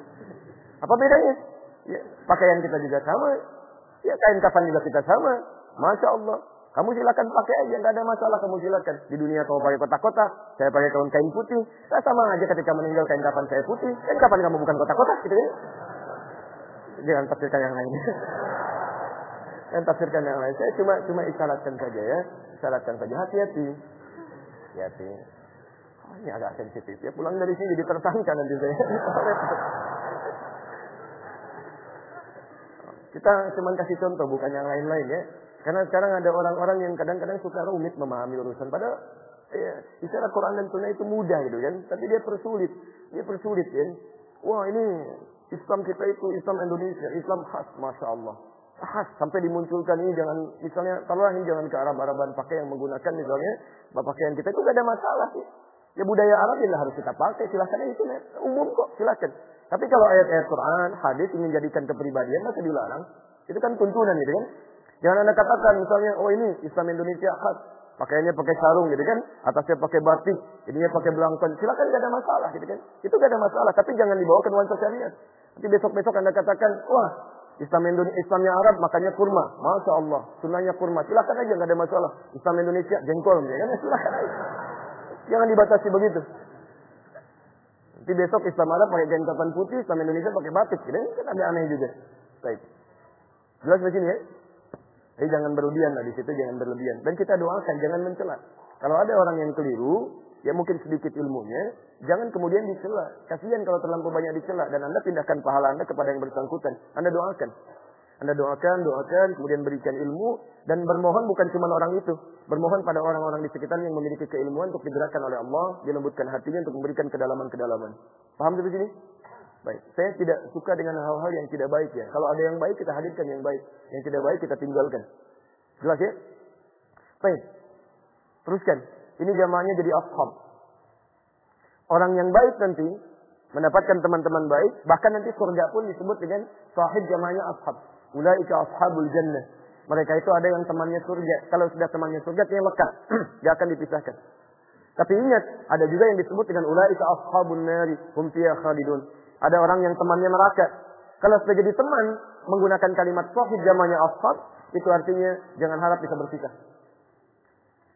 Apa bedanya? Ya, pakaian kita juga sama. Ya kain kafan juga kita sama. Masya Allah. Kamu silakan pakai aja, nggak ada masalah. Kamu silakan. Di dunia kamu pakai kotak-kotak, saya pakai kain kain putih. Saya sama aja ketika meninggal kain kapan saya putih. Kain kapan kamu bukan kotak-kotak, gitu ya? Jangan tafsirkan yang lain. (laughs) Jangan tafsirkan yang lain. Saya cuma cuma isyaratkan saja ya. Isyaratkan saja. Hati-hati. Hati-hati. Oh, ini agak sensitif. Ya pulang dari sini jadi tersangka nanti saya. (laughs) Kita cuma kasih contoh, bukan yang lain-lain ya. Karena sekarang ada orang-orang yang kadang-kadang suka rumit memahami urusan. Padahal ya, istilah Quran dan Sunnah itu mudah gitu kan. Tapi dia persulit. Dia persulit kan. Wah ini Islam kita itu Islam Indonesia. Islam khas. Masya Allah. Khas. Sampai dimunculkan ini jangan. Misalnya taruhlah ini jangan ke Arab-Araban pakai yang menggunakan misalnya. Pakaian kita itu gak ada masalah sih. Ya budaya Arab ya harus kita pakai. Silahkan itu umum kok. Silahkan. Tapi kalau ayat-ayat Quran, hadis ingin jadikan kepribadian masa dilarang. Itu kan tuntunan gitu kan. Jangan anda katakan misalnya, oh ini Islam Indonesia khas. Pakaiannya pakai sarung gitu kan, atasnya pakai batik, ininya pakai belangkon. Silakan gak ada masalah gitu kan. Itu gak ada masalah, tapi jangan dibawa ke nuansa syariat. Nanti besok-besok Anda katakan, wah Islam Indonesia, Islamnya Arab makanya kurma. Masya Allah. Sunnahnya kurma. Silakan aja nggak ada masalah. Islam Indonesia jengkol. Ya kan? Silakan aja. Jangan dibatasi begitu. Nanti besok Islam Arab pakai kain putih, Islam Indonesia pakai batik. Gitu. Kan ada aneh juga. Baik. Jelas di sini ya? Jadi jangan berlebihan lah di situ, jangan berlebihan. Dan kita doakan, jangan mencela. Kalau ada orang yang keliru, ya mungkin sedikit ilmunya, jangan kemudian dicela. Kasihan kalau terlalu banyak dicela dan Anda pindahkan pahala Anda kepada yang bersangkutan. Anda doakan. Anda doakan, doakan, kemudian berikan ilmu dan bermohon bukan cuma orang itu, bermohon pada orang-orang di sekitar yang memiliki keilmuan untuk digerakkan oleh Allah, dilembutkan hatinya untuk memberikan kedalaman-kedalaman. Paham sampai sini? Baik. Saya tidak suka dengan hal-hal yang tidak baik ya. Kalau ada yang baik kita hadirkan yang baik, yang tidak baik kita tinggalkan. Jelas ya? Baik. Teruskan. Ini jamaahnya jadi ashab. Orang yang baik nanti mendapatkan teman-teman baik, bahkan nanti surga pun disebut dengan sahib jamaahnya ashab. Ulaika ashabul jannah. Mereka itu ada yang temannya surga. Kalau sudah temannya surga, dia lekat. (clears throat) Dia akan dipisahkan. Tapi ingat, ada juga yang disebut dengan ulaika ashabun nari, hum khalidun. Ada orang yang temannya neraka. Kalau sudah jadi teman, menggunakan kalimat sahib jamaahnya ashab, itu artinya jangan harap bisa berpisah.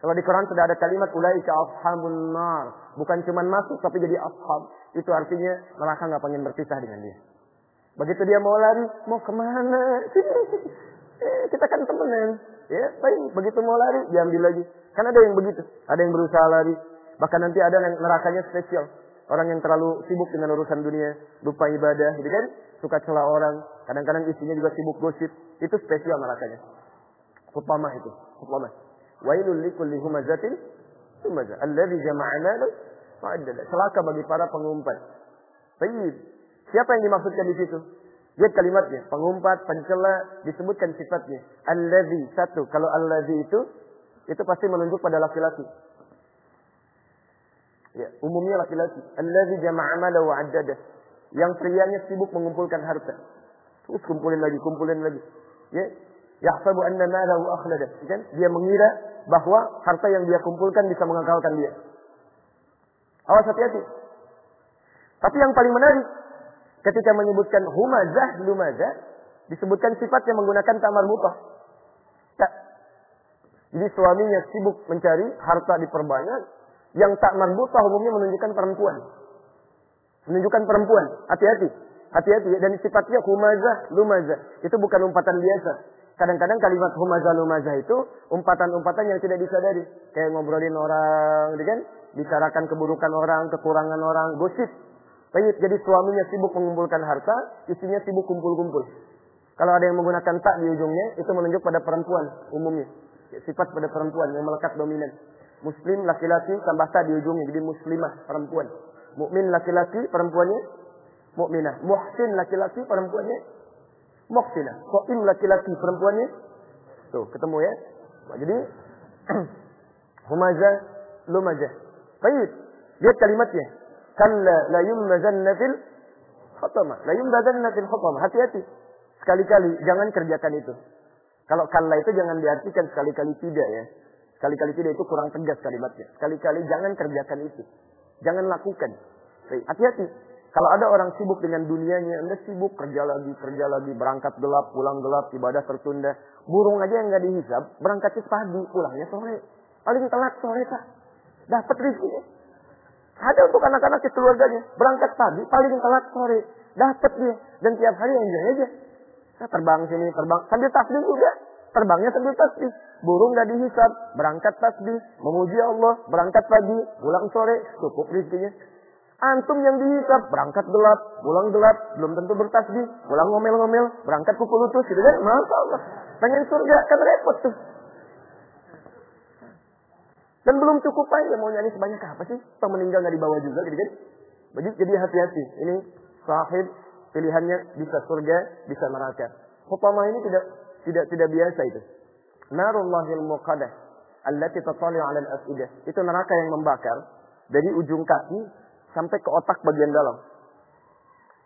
Kalau di Quran sudah ada kalimat ulaika ashabun nar, bukan cuma masuk tapi jadi ashab. Itu artinya neraka nggak pengen berpisah dengan dia. Begitu dia mau lari, mau ke mana? Eh, (laughs) kita kan temenan. Ya, baik. Begitu mau lari, diambil lagi. Kan ada yang begitu. Ada yang berusaha lari. Bahkan nanti ada yang nerakanya spesial. Orang yang terlalu sibuk dengan urusan dunia, lupa ibadah, gitu kan? Suka celah orang. Kadang-kadang istrinya juga sibuk gosip. Itu spesial nerakanya. Hutama itu. Hutama. Wailul likulli humazatin humazah. Alladhi jama'a malan Celaka bagi para pengumpat. Baik. Siapa yang dimaksudkan di situ? Lihat kalimatnya. Pengumpat, pencela, disebutkan sifatnya. Alladhi, satu. Kalau alladhi itu, itu pasti menunjuk pada laki-laki. Ya, umumnya laki-laki. Alladhi jama'a malan wa Yang prianya sibuk mengumpulkan harta. Terus kumpulin lagi, kumpulin lagi. Ya, Yahsabu anna malahu akhlada. Kan? Dia mengira bahwa harta yang dia kumpulkan bisa mengakalkan dia. Awas hati-hati. Tapi yang paling menarik, ketika menyebutkan humazah, lumazah, disebutkan sifat yang menggunakan tamar mutah. Jadi suaminya sibuk mencari harta diperbanyak, yang tak marbutah umumnya menunjukkan perempuan. Menunjukkan perempuan. Hati-hati. Hati-hati. Dan sifatnya humazah, lumazah. Itu bukan umpatan biasa. Kadang-kadang kalimat humazah lumazah itu umpatan-umpatan yang tidak disadari. Kayak ngobrolin orang, gitu kan? Bicarakan keburukan orang, kekurangan orang, gosip. Baik, jadi suaminya sibuk mengumpulkan harta, istrinya sibuk kumpul-kumpul. Kalau ada yang menggunakan tak di ujungnya, itu menunjuk pada perempuan umumnya. Sifat pada perempuan yang melekat dominan. Muslim laki-laki tambah tak di jadi muslimah perempuan. Mukmin laki-laki perempuannya mukminah. Muhsin laki-laki perempuannya muhsinah. Qaim laki-laki perempuannya. Tuh, ketemu ya. Nah, jadi (clears throat) humazah, lumazah. Baik. Lihat kalimatnya. Kalla la yumazanna fil khatama. La yumazanna fil khatama. Hati-hati. Sekali-kali jangan kerjakan itu. Kalau kalla itu jangan diartikan sekali-kali tidak ya. Sekali-kali tidak itu kurang tegas kalimatnya. Sekali-kali jangan kerjakan itu. Jangan lakukan. Hati-hati. Kalau ada orang sibuk dengan dunianya, Anda sibuk kerja lagi, kerja lagi, berangkat gelap, pulang gelap, ibadah tertunda. Burung aja yang nggak dihisap, berangkatnya pagi, pulangnya sore. Paling telat sore, Pak. Dapat rezeki. Ada untuk anak-anak ke keluarganya, berangkat pagi, paling telat sore. Dapat dia. Dan tiap hari yang aja. Saya terbang sini, terbang. Sambil tasbih juga. Terbangnya sambil tasbih. Burung nggak dihisap, berangkat tasbih, memuji Allah, berangkat pagi, pulang sore, cukup rezekinya. Antum yang dihisap, berangkat gelap, pulang gelap, belum tentu bertasbih, pulang ngomel-ngomel, berangkat pukul lutus, gitu kan? Masya Allah. Pengen surga, kan repot tuh. Dan belum cukup aja mau nyanyi sebanyak apa sih? Atau meninggal nggak dibawa juga, gitu kan? Jadi, jadi hati-hati. Ini sahib pilihannya bisa surga, bisa neraka. Hukama ini tidak tidak tidak biasa itu. Narullahil muqadah allati tatali 'ala al-afidah. Itu neraka yang membakar dari ujung kaki sampai ke otak bagian dalam.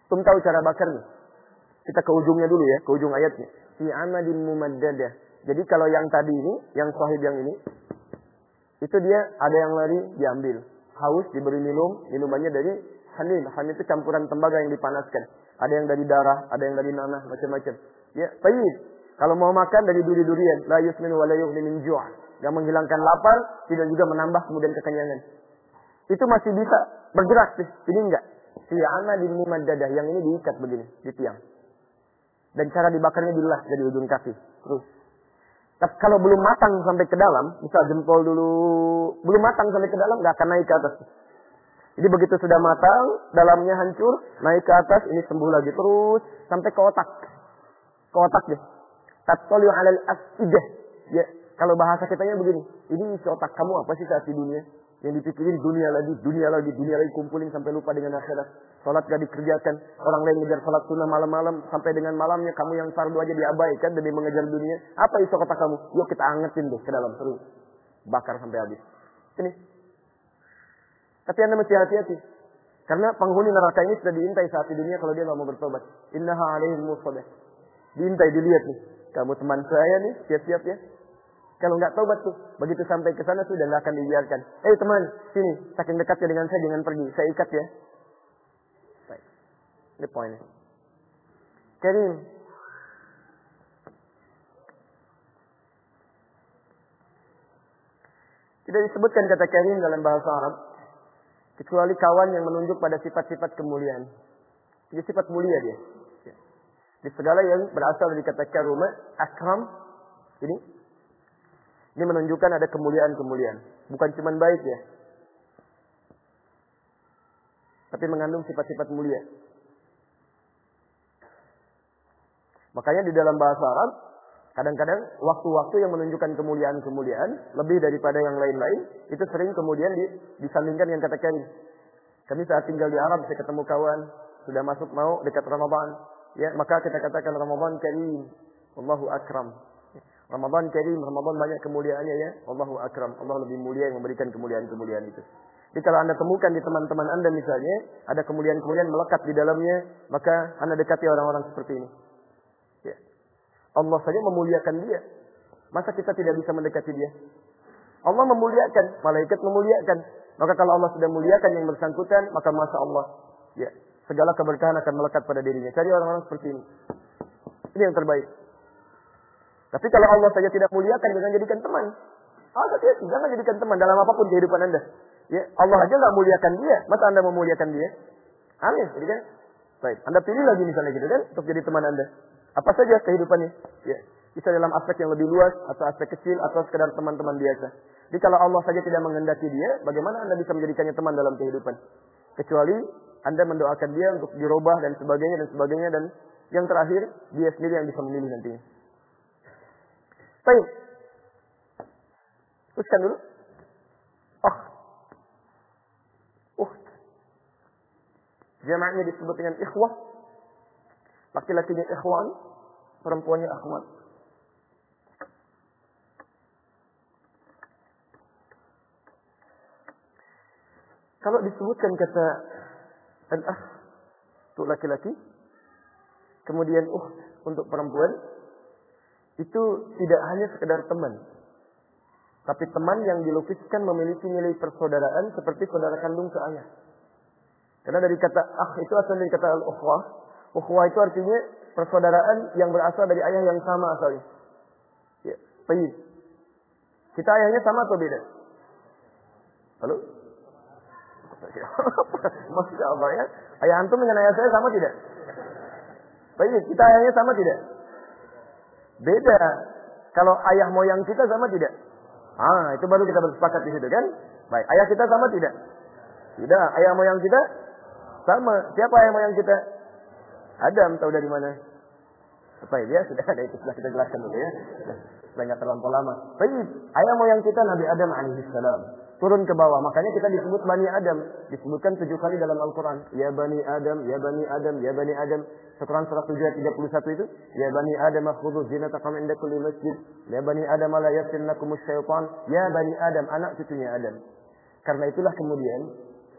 Tum tahu cara bakarnya? Kita ke ujungnya dulu ya, ke ujung ayatnya. Fi amadin mumaddadah. Jadi kalau yang tadi ini, yang sahib yang ini, Itu dia ada yang lari diambil. Haus diberi minum, minumannya dari hanin. Hanin itu campuran tembaga yang dipanaskan. Ada yang dari darah, ada yang dari nanah, macam-macam. Ya, tayyib. Kalau mau makan dari duri-durian, la yusmin wa la yughni min ju' Yang menghilangkan lapar, tidak juga menambah kemudian kekenyangan. Itu masih bisa bergerak sih. Ini enggak. Si'ana di dadah. Yang ini diikat begini, di tiang. Dan cara dibakarnya dilas dari ujung kaki. Terus. Tapi kalau belum matang sampai ke dalam, misal jempol dulu, belum matang sampai ke dalam, nggak akan naik ke atas. Jadi begitu sudah matang, dalamnya hancur, naik ke atas, ini sembuh lagi terus sampai ke otak. Ke otak deh. Tatoliu alal asidah. Ya, kalau bahasa kitanya begini, ini isi otak kamu apa sih saat di dunia? Yang dipikirin dunia lagi, dunia lagi, dunia lagi kumpulin sampai lupa dengan akhirat. Sholat gak dikerjakan. Orang lain ngejar sholat sunnah malam-malam. Sampai dengan malamnya kamu yang fardu aja diabaikan demi mengejar dunia. Apa isu kata kamu? Yuk kita angetin deh ke dalam terus. Bakar sampai habis. Ini. Tapi anda mesti hati-hati. Karena penghuni neraka ini sudah diintai saat di dunia kalau dia nggak mau bertobat. Innaha alaihim musabah. Diintai, dilihat nih. Kamu teman saya nih, siap-siap ya. Kalau nggak taubat tuh, begitu sampai ke sana sudah nggak akan dibiarkan. Eh teman, sini, saking dekatnya dengan saya jangan pergi, saya ikat ya. Baik. Ini poinnya. Karim. Tidak disebutkan kata karim dalam bahasa Arab. Kecuali kawan yang menunjuk pada sifat-sifat kemuliaan. Jadi sifat mulia dia. Di segala yang berasal dari kata karuma, akram, ini ini menunjukkan ada kemuliaan-kemuliaan. Bukan cuma baik ya. Tapi mengandung sifat-sifat mulia. Makanya di dalam bahasa Arab, kadang-kadang waktu-waktu yang menunjukkan kemuliaan-kemuliaan, lebih daripada yang lain-lain, itu sering kemudian disandingkan yang kata karim. Kami saat tinggal di Arab, saya ketemu kawan, sudah masuk mau dekat Ramadan. Ya, maka kita katakan Ramadan karim. Allahu akram. Ramadan karim, Ramadan banyak kemuliaannya ya. Allahu akram. Allah lebih mulia yang memberikan kemuliaan-kemuliaan itu. Jadi kalau Anda temukan di teman-teman Anda misalnya, ada kemuliaan-kemuliaan melekat di dalamnya, maka Anda dekati orang-orang seperti ini. Ya. Allah saja memuliakan dia. Masa kita tidak bisa mendekati dia? Allah memuliakan, malaikat memuliakan. Maka kalau Allah sudah muliakan yang bersangkutan, maka masa Allah. Ya, segala keberkahan akan melekat pada dirinya. Cari orang-orang seperti ini. Ini yang terbaik. Tapi kalau Allah saja tidak muliakan, jangan jadikan teman. Ah, hati-hati, jangan jadikan teman dalam apa pun kehidupan Anda. Ya, Allah aja nggak muliakan dia, masa Anda memuliakan dia? Amin, jadi kan? Baik, Anda pilih lagi misalnya gitu kan, untuk jadi teman Anda. Apa saja kehidupannya? Ya, bisa dalam aspek yang lebih luas, atau aspek kecil, atau sekedar teman-teman biasa. Jadi kalau Allah saja tidak mengendaki dia, bagaimana Anda bisa menjadikannya teman dalam kehidupan? Kecuali Anda mendoakan dia untuk dirubah dan sebagainya dan sebagainya dan yang terakhir dia sendiri yang bisa memilih nantinya. Baik. Teruskan dulu. Oh. Uh. Jamaknya disebut dengan ikhwah. Laki-lakinya ikhwan, perempuannya akhwat. Kalau disebutkan kata al-akh untuk laki-laki, kemudian uh untuk perempuan, itu tidak hanya sekedar teman. Tapi teman yang dilukiskan memiliki nilai persaudaraan seperti saudara kandung ke ayah. Karena dari kata ah itu asal dari kata al-ukhwah. Ukhwah itu artinya persaudaraan yang berasal dari ayah yang sama asalnya. Ya, baik. Kita ayahnya sama atau beda? Halo? (laughs) Masya Allah ya. Ayah antum dengan ayah saya sama tidak? Baik, kita ayahnya sama tidak? Beda. Kalau ayah moyang kita sama tidak? Ah, itu baru kita bersepakat di situ kan? Baik, ayah kita sama tidak? Tidak, ayah moyang kita sama. Siapa ayah moyang kita? Adam, tahu dari mana? Supaya ya sudah ada itu sudah kita jelaskan dulu ya. Nggak terlampau lama. Baik, ayah moyang kita Nabi Adam alaihissalam turun ke bawah. Makanya kita disebut Bani Adam. Disebutkan tujuh kali dalam Al-Quran. Ya Bani Adam, Ya Bani Adam, Ya Bani Adam. Setelah surat 7 ayat 31 itu. Ya Bani Adam khudhu zinatakum inda kulli masjid. Ya Bani Adam la yaftinnakumus syaitan. Ya Bani Adam, anak cucunya Adam. Karena itulah kemudian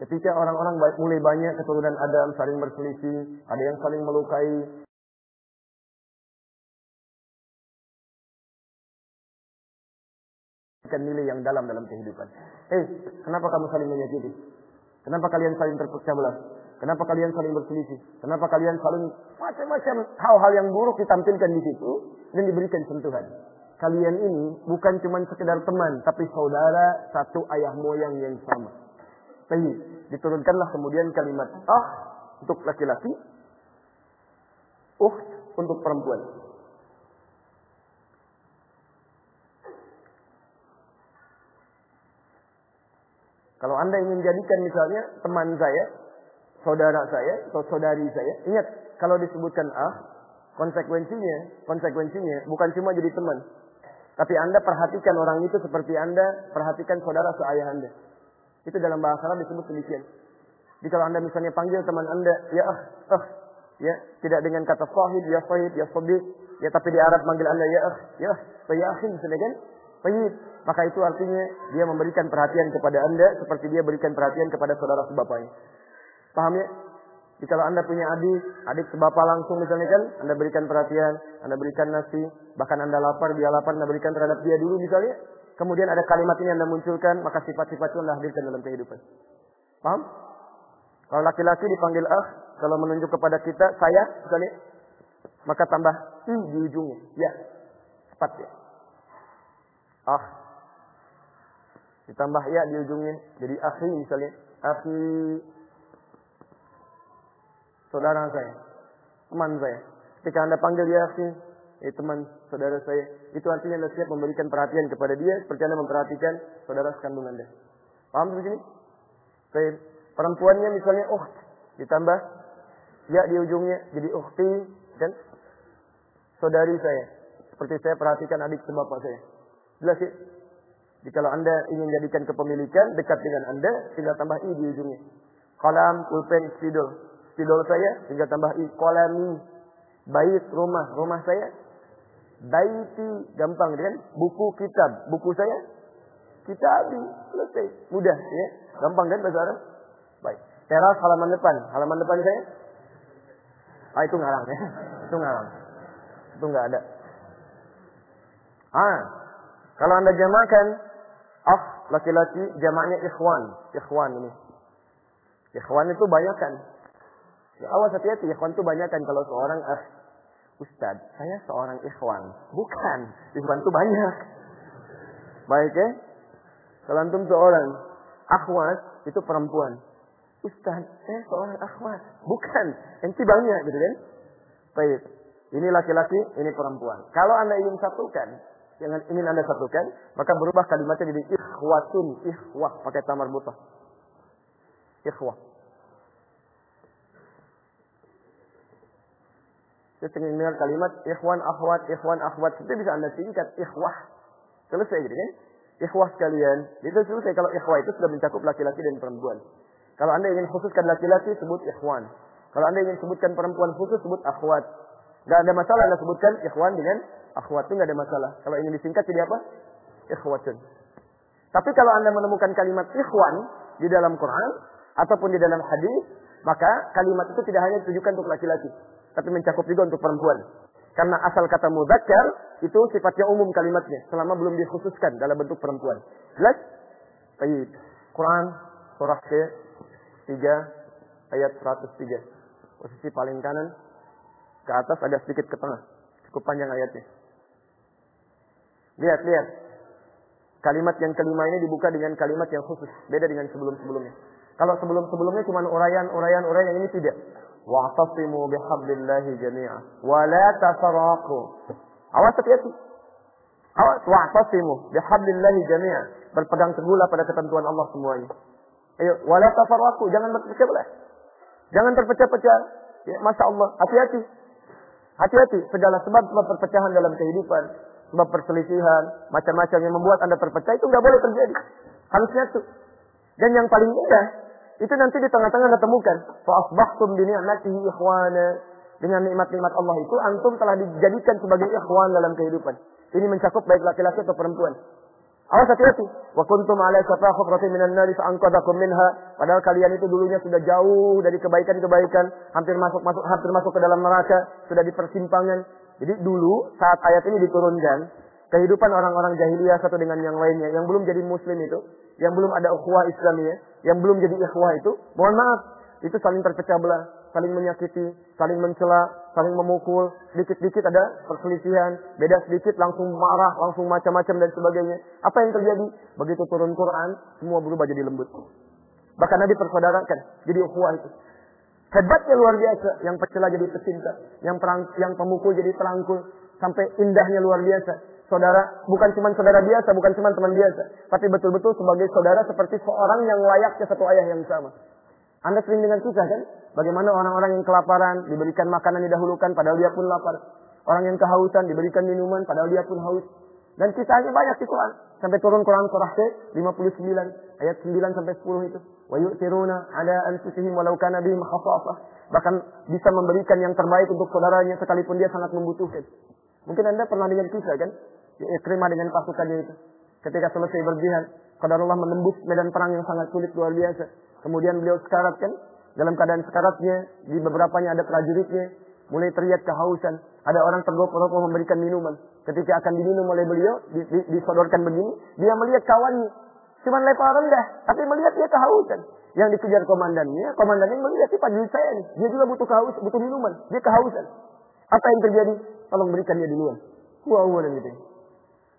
ketika orang-orang mulai banyak keturunan Adam saling berselisih, ada yang saling melukai, membuktikan nilai yang dalam dalam kehidupan. Eh, kenapa kamu saling menyakiti? Kenapa kalian saling terpecah belah? Kenapa kalian saling berselisih? Kenapa kalian saling macam-macam hal-hal yang buruk ditampilkan di situ dan diberikan sentuhan? Kalian ini bukan cuma sekedar teman, tapi saudara satu ayah moyang yang sama. Tapi diturunkanlah kemudian kalimat ah untuk laki-laki, uh untuk perempuan. Kalau Anda ingin jadikan misalnya teman saya, saudara saya, atau saudari saya, ingat kalau disebutkan ah, konsekuensinya, konsekuensinya bukan cuma jadi teman. Tapi Anda perhatikan orang itu seperti Anda perhatikan saudara seayah Anda. Itu dalam bahasa Arab disebut demikian. Jadi kalau Anda misalnya panggil teman Anda, ya ah, ah, ya, tidak dengan kata sahib, ya sahib, ya sadiq, ya tapi di Arab manggil Anda ya ah, ya, ya akhi, kan? Baik, maka itu artinya dia memberikan perhatian kepada Anda seperti dia berikan perhatian kepada saudara sebapaknya. Paham ya? Jadi kalau Anda punya adik, adik sebapak langsung misalnya kan, Anda berikan perhatian, Anda berikan nasi, bahkan Anda lapar, dia lapar, Anda berikan terhadap dia dulu misalnya. Kemudian ada kalimat ini Anda munculkan, maka sifat-sifat itu Anda hadirkan dalam kehidupan. Paham? Kalau laki-laki dipanggil ah, kalau menunjuk kepada kita, saya misalnya, maka tambah i di ujungnya. Ya, cepat ya ah. Ditambah ya di ujungnya. Jadi akhi misalnya. Akhi. Saudara saya. Teman saya. Ketika anda panggil ya akhi eh teman saudara saya. Itu artinya anda siap memberikan perhatian kepada dia seperti anda memperhatikan saudara sekandung anda. Paham di sini? Saya perempuannya misalnya oh. Ditambah ya di ujungnya. Jadi ukhti dan saudari saya. Seperti saya perhatikan adik sebapak saya Jelas ya? Jadi kalau anda ingin jadikan kepemilikan dekat dengan anda, tinggal tambah i di ujungnya. Kolam, pulpen, spidol. Spidol saya tinggal tambah i. Kolami, bait, rumah. Rumah saya. Baiti, gampang kan? Buku kitab. Buku saya. Kitabi. Selesai. Mudah ya. Gampang kan bahasa Arab? Baik. Teras halaman depan. Halaman depan saya. Ah itu ngarang ya. Itu ngarang. Itu nggak ada. Ah, kalau anda jamakan, ah laki-laki jamaknya ikhwan. Ikhwan ini. Ikhwan itu banyakan. Ya, awas hati-hati, ikhwan itu banyakan kalau seorang ah Ustad, saya seorang ikhwan. Bukan, ikhwan itu banyak. Baik ya? Kalau antum seorang akhwat itu perempuan. Ustad, saya seorang akhwat. Bukan, enti banyak gitu kan? Baik. Ini laki-laki, ini perempuan. Kalau anda ingin satukan, yang ingin Anda satukan, maka berubah kalimatnya jadi ikhwatun, ikhwah pakai tamar buta. Ikhwah. Saya ingin dengar kalimat ikhwan akhwat, ikhwan akhwat. Itu bisa Anda singkat ikhwah. Selesai gitu kan? Ikhwah sekalian. Itu selesai kalau ikhwah itu sudah mencakup laki-laki dan perempuan. Kalau Anda ingin khususkan laki-laki, sebut ikhwan. Kalau Anda ingin sebutkan perempuan khusus, sebut akhwat. Gak ada masalah Anda sebutkan ikhwan dengan akhwat itu nggak ada masalah. Kalau ingin disingkat jadi apa? Ikhwatun. Tapi kalau Anda menemukan kalimat ikhwan di dalam Quran ataupun di dalam hadis, maka kalimat itu tidak hanya ditujukan untuk laki-laki, tapi mencakup juga untuk perempuan. Karena asal kata mudzakkar itu sifatnya umum kalimatnya selama belum dikhususkan dalam bentuk perempuan. Jelas? Baik. Quran surah ke-3 ayat 103. Posisi paling kanan ke atas ada sedikit ke tengah. Cukup panjang ayatnya. Lihat, lihat. Kalimat yang kelima ini dibuka dengan kalimat yang khusus. Beda dengan sebelum-sebelumnya. Kalau sebelum-sebelumnya cuma uraian, uraian, ini tidak. Wa'tasimu bihablillahi jami'a. Wa la tafarraqu. Awas hati-hati. Awas wa'tasimu bihablillahi jami'a. Berpegang teguhlah pada ketentuan Allah semuanya. Ayo, wa la tafarraqu. Jangan berpecah belah. Jangan terpecah-pecah. Ya, Masya Allah. Hati-hati. Hati-hati. Segala sebab-sebab perpecahan dalam kehidupan sebab perselisihan, macam-macam yang membuat Anda terpecah itu nggak boleh terjadi. Harusnya tuh. Dan yang paling indah itu nanti di tengah-tengah Anda temukan fa asbahtum bi ni'matihi ikhwana. Dengan nikmat-nikmat Allah itu antum telah dijadikan sebagai ikhwan dalam kehidupan. Ini mencakup baik laki-laki atau perempuan. Awas hati-hati. Wa kuntum ala safa khutratin minan nari fa'anqadakum minha. Padahal kalian itu dulunya sudah jauh dari kebaikan-kebaikan, hampir masuk masuk hampir masuk ke dalam neraka, sudah di persimpangan. Jadi dulu saat ayat ini diturunkan, kehidupan orang-orang jahiliyah satu dengan yang lainnya, yang belum jadi muslim itu, yang belum ada ukhuwah Islamiyah, yang belum jadi ikhwah itu, mohon maaf, itu saling terpecah belah, saling menyakiti, saling mencela, saling memukul, sedikit-sedikit ada perselisihan, beda sedikit langsung marah, langsung macam-macam dan sebagainya. Apa yang terjadi? Begitu turun Quran, semua berubah jadi lembut. Bahkan Nabi persaudarakan, jadi ukhuwah itu. Hebatnya luar biasa, yang pecela jadi pecinta, yang perang, yang pemukul jadi perangkul, sampai indahnya luar biasa. Saudara, bukan cuma saudara biasa, bukan cuma teman biasa, tapi betul-betul sebagai saudara seperti seorang yang layaknya satu ayah yang sama. Anda sering dengan kisah kan? Bagaimana orang-orang yang kelaparan diberikan makanan didahulukan padahal dia pun lapar. Orang yang kehausan diberikan minuman padahal dia pun haus. Dan kisahnya banyak di Quran. Sampai turun Quran surah ke-59 ayat 9 sampai 10 itu. Wa yu'tiruna ala anfusihim walau kana bihim. Bahkan bisa memberikan yang terbaik untuk saudaranya sekalipun dia sangat membutuhkan. Mungkin Anda pernah dengar kisah kan? Ikrimah dengan pasukannya itu. Ketika selesai berjihad, Allah menembus medan perang yang sangat sulit luar biasa. Kemudian beliau sekarat kan? Dalam keadaan sekaratnya, di beberapanya ada prajuritnya, mulai teriak kehausan. Ada orang tergopoh-gopoh memberikan minuman. Ketika akan diminum oleh beliau, disodorkan begini, dia melihat kawannya. Cuma level rendah, tapi melihat dia kehausan. Yang dikejar komandannya, komandannya melihat si prajurit saya nih. Dia juga butuh kehaus, butuh minuman. Dia kehausan. Apa yang terjadi? Tolong berikan dia duluan. Wah, wah, dan gitu.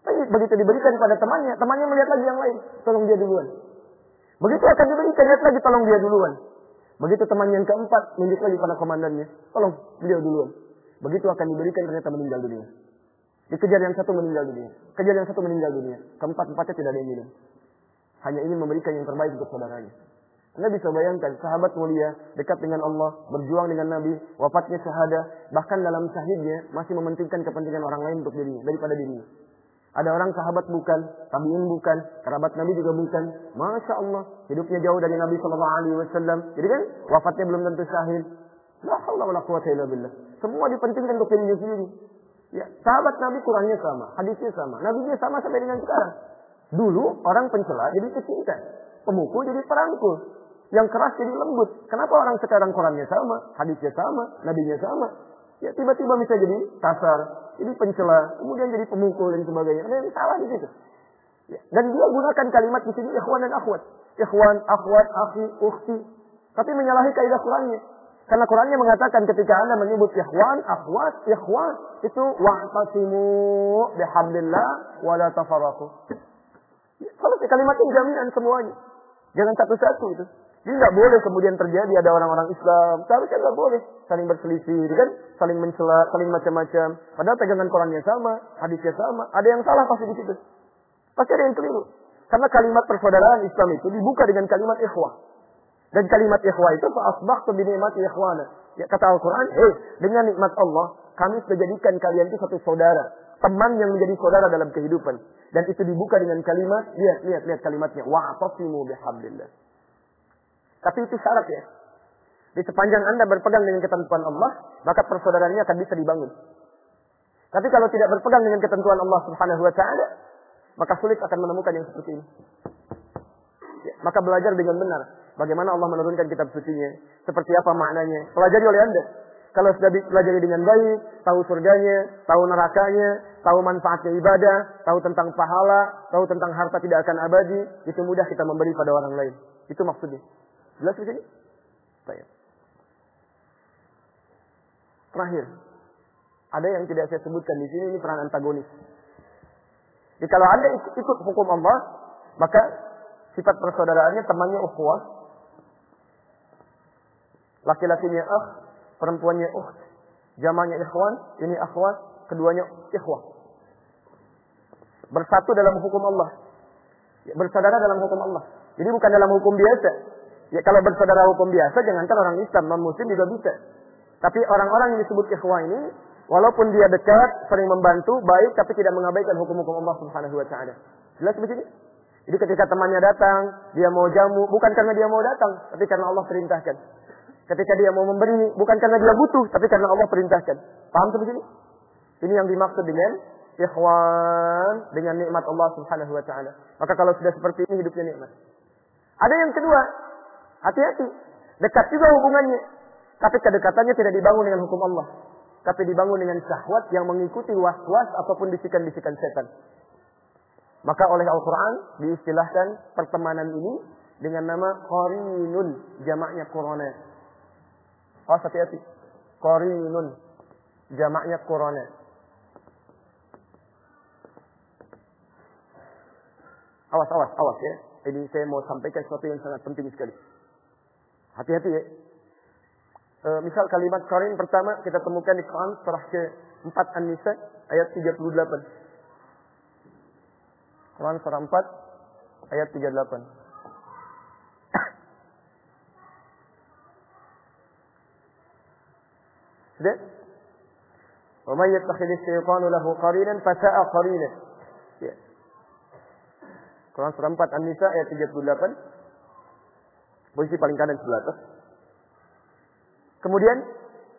Tapi begitu diberikan pada temannya, temannya melihat lagi yang lain. Tolong dia duluan. Begitu akan diberikan, lihat lagi tolong dia duluan. Begitu teman yang keempat, nunjuk lagi pada komandannya. Tolong beliau duluan. Begitu akan diberikan ternyata meninggal dunia. Dikejar yang satu meninggal dunia. Kejar yang satu meninggal dunia. Keempat-empatnya tidak ada yang minum. Hanya ingin memberikan yang terbaik untuk saudaranya. Anda bisa bayangkan sahabat mulia dekat dengan Allah, berjuang dengan Nabi, wafatnya syahada, bahkan dalam syahidnya masih mementingkan kepentingan orang lain untuk dirinya daripada dirinya. Ada orang sahabat bukan, tabiin bukan, kerabat Nabi juga bukan. Masya Allah, hidupnya jauh dari Nabi Shallallahu Alaihi Wasallam. Jadi kan wafatnya belum tentu syahid. La haula billah. Semua dipentingkan untuk dirinya sendiri. Ya, sahabat Nabi kurangnya sama, hadisnya sama, Nabi-nya sama sampai dengan sekarang. Dulu orang pencela jadi kecinta, pemukul jadi perangkul, yang keras jadi lembut. Kenapa orang sekarang Qurannya sama, hadisnya sama, nabinya sama? Ya tiba-tiba bisa jadi kasar, jadi pencela, kemudian jadi pemukul dan sebagainya. Ada yang salah di situ. Ya. Dan dia gunakan kalimat di sini ikhwan dan akhwat. Ikhwan, akhwat, akhi, ukhti. Tapi menyalahi kaidah Qurannya. Karena Qurannya mengatakan ketika Anda menyebut ikhwan, akhwat, ikhwan, itu wa'tasimu bihablillah wa la tafarraqu. Ya, selesai kalimat ini jaminan semuanya. Jangan satu-satu itu. Jadi nggak boleh kemudian terjadi ada orang-orang Islam. Seharusnya nggak boleh saling berselisih, kan? Saling mencela, saling macam-macam. Padahal pegangan Qurannya sama, hadisnya sama. Ada yang salah pasti di situ. Pasti ada yang keliru. Karena kalimat persaudaraan Islam itu dibuka dengan kalimat ikhwah. Dan kalimat ikhwah itu fa'asbahtu bi ni'mati ikhwana. Ya kata Al-Qur'an, "Eh, dengan nikmat Allah, kami sudah kalian itu satu saudara, teman yang menjadi saudara dalam kehidupan." Dan itu dibuka dengan kalimat, lihat, lihat, lihat kalimatnya, wa'tasimu bihablillah. Tapi itu syarat ya. Di sepanjang Anda berpegang dengan ketentuan Allah, maka persaudaraannya akan bisa dibangun. Tapi kalau tidak berpegang dengan ketentuan Allah Subhanahu wa taala, maka sulit akan menemukan yang seperti ini. Ya, maka belajar dengan benar bagaimana Allah menurunkan kitab sucinya, seperti apa maknanya. Pelajari oleh Anda. Kalau sudah dipelajari dengan baik, tahu surganya, tahu nerakanya, tahu manfaatnya ibadah, tahu tentang pahala, tahu tentang harta tidak akan abadi, itu mudah kita memberi pada orang lain. Itu maksudnya. Jelas di sini? Baik. Terakhir, ada yang tidak saya sebutkan di sini ini peran antagonis. Jadi kalau anda ikut hukum Allah, maka sifat persaudaraannya temannya ukhuwah, laki-lakinya ah, perempuannya uh, jamannya ikhwan, ini akhwat, keduanya ikhwah. Bersatu dalam hukum Allah. Bersaudara dalam hukum Allah. Jadi bukan dalam hukum biasa. Ya kalau bersaudara hukum biasa, jangankan orang Islam, non Muslim juga bisa. Tapi orang-orang yang disebut ikhwah ini, walaupun dia dekat, sering membantu, baik, tapi tidak mengabaikan hukum-hukum Allah Subhanahu Wa Taala. Jelas begini? Jadi ketika temannya datang, dia mau jamu, bukan karena dia mau datang, tapi karena Allah perintahkan. Ketika dia mau memberi, bukan karena dia butuh, tapi karena Allah perintahkan. Paham sebegini? Ini yang dimaksud dengan ikhwan dengan nikmat Allah Subhanahu wa taala. Maka kalau sudah seperti ini hidupnya nikmat. Ada yang kedua, Hati-hati. Dekat juga hubungannya. Tapi kedekatannya tidak dibangun dengan hukum Allah. tapi dibangun dengan syahwat yang mengikuti was-was ataupun bisikan-bisikan setan. Maka oleh Al-Quran diistilahkan pertemanan ini dengan nama qarinun, jamaknya korona. Oh, hati-hati. Qarinun, jamaknya korona. Awas, awas, awas ya. Ini saya mau sampaikan sesuatu yang sangat penting sekali. Hati-hati ya. E, misal kalimat qarin pertama kita temukan di Quran surah ke-4 An-Nisa ayat 38. Quran surah 4 ayat 38. (coughs) Sudah? Yattakhidhi syaitanu lahu qarinan fasa'a qarinan. Ya. Quran surah 4 An-Nisa ayat 38. Posisi paling kanan sebelah atas. Kemudian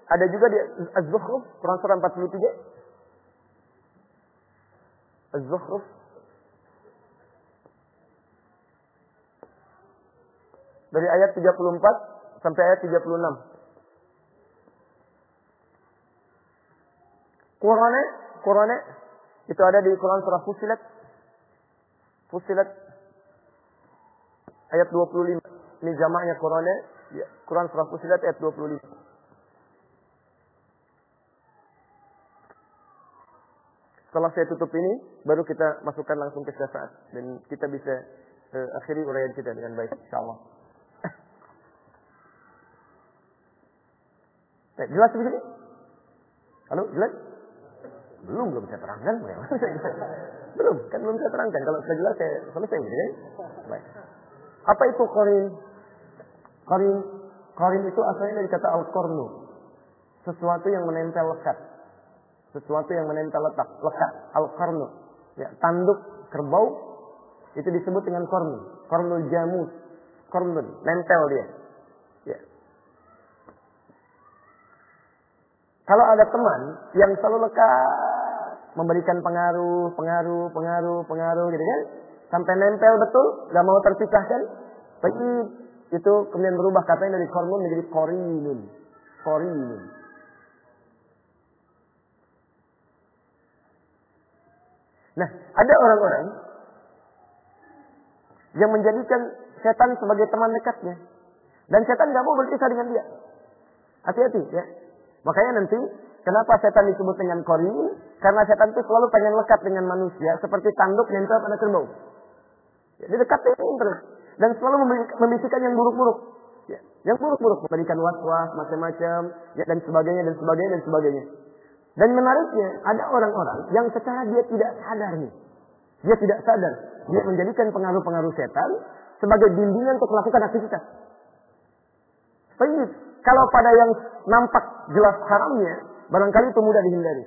ada juga di Az-Zukhruf Quran surah 43. Az-Zukhruf dari ayat 34 sampai ayat 36. Quran Quran itu ada di Quran surah Fusilat. Fusilat ayat 25. Ini jamaknya Quran ya, Quran surah Fusilat ayat 25. Setelah saya tutup ini, baru kita masukkan langsung ke syafaat dan kita bisa uh, akhiri uraian kita dengan baik, insyaallah. (laughs) Eh, jelas begini? Halo, jelas? Belum, belum saya terangkan. (laughs) belum, kan belum saya terangkan. Kalau sudah jelas saya selesai. Gitu, kan? Baik. Apa itu korin? Korin, korin itu asalnya dari kata al-kornu. Sesuatu yang menempel lekat. Sesuatu yang menempel letak, lekat. Al-kornu. Ya, tanduk kerbau itu disebut dengan kornu. Kornul jamus. Kornun, nempel dia. Ya, Kalau ada teman yang selalu lekat memberikan pengaruh, pengaruh, pengaruh, pengaruh gitu kan, sampai nempel betul, gak mau terpisahkan, tapi itu kemudian berubah katanya dari kormun menjadi korinun, korinun. Nah, ada orang-orang yang menjadikan setan sebagai teman dekatnya. Dan setan gak mau berpisah dengan dia. Hati-hati ya. Makanya nanti kenapa setan disebut dengan korin? Karena setan itu selalu pengen lekat dengan manusia seperti tanduk nempel pada kerbau. Jadi dekat terus dan selalu membisikkan yang buruk-buruk. Ya, yang buruk-buruk memberikan was-was macam-macam ya dan sebagainya dan sebagainya dan sebagainya. Dan menariknya ada orang-orang yang secara dia tidak sadar nih. Dia tidak sadar. Dia menjadikan pengaruh-pengaruh setan sebagai bimbingan untuk melakukan aktivitas. Baik, kalau pada yang nampak jelas haramnya, barangkali itu mudah dihindari.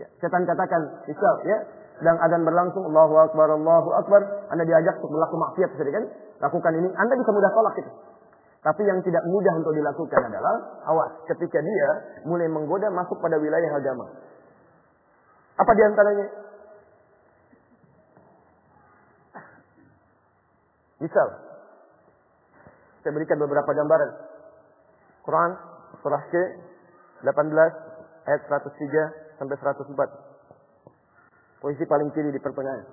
Ya, setan katakan, misal ya, sedang adan berlangsung, Allahu Akbar, Allahu Akbar, Anda diajak untuk melakukan maksiat, kan? Lakukan ini, Anda bisa mudah tolak itu. Tapi yang tidak mudah untuk dilakukan adalah, awas, ketika dia mulai menggoda masuk pada wilayah agama. Apa di antaranya? Misal, saya berikan beberapa gambaran. Quran surah ke 18 ayat 103 sampai 104. Posisi paling kiri di pertengahan.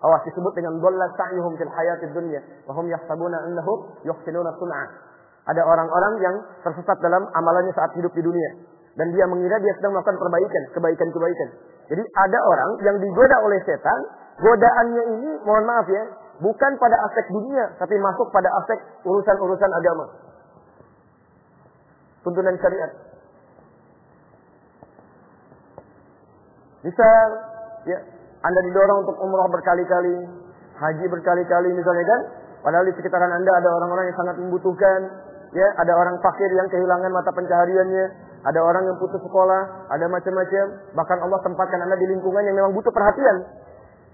Awas disebut dengan dhalla sa'yuhum fil hayatid dunya wa hum yahsabuna annahum yuhsinuna sun'a. Ada orang-orang yang tersesat dalam amalannya saat hidup di dunia dan dia mengira dia sedang melakukan perbaikan, kebaikan-kebaikan. Jadi ada orang yang digoda oleh setan, godaannya ini mohon maaf ya, bukan pada aspek dunia, tapi masuk pada aspek urusan-urusan agama. Tuntunan syariat. Misal, ya, Anda didorong untuk umrah berkali-kali, haji berkali-kali misalnya kan, padahal di sekitaran Anda ada orang-orang yang sangat membutuhkan, ya, ada orang fakir yang kehilangan mata pencahariannya, ada orang yang putus sekolah, ada macam-macam, bahkan Allah tempatkan Anda di lingkungan yang memang butuh perhatian.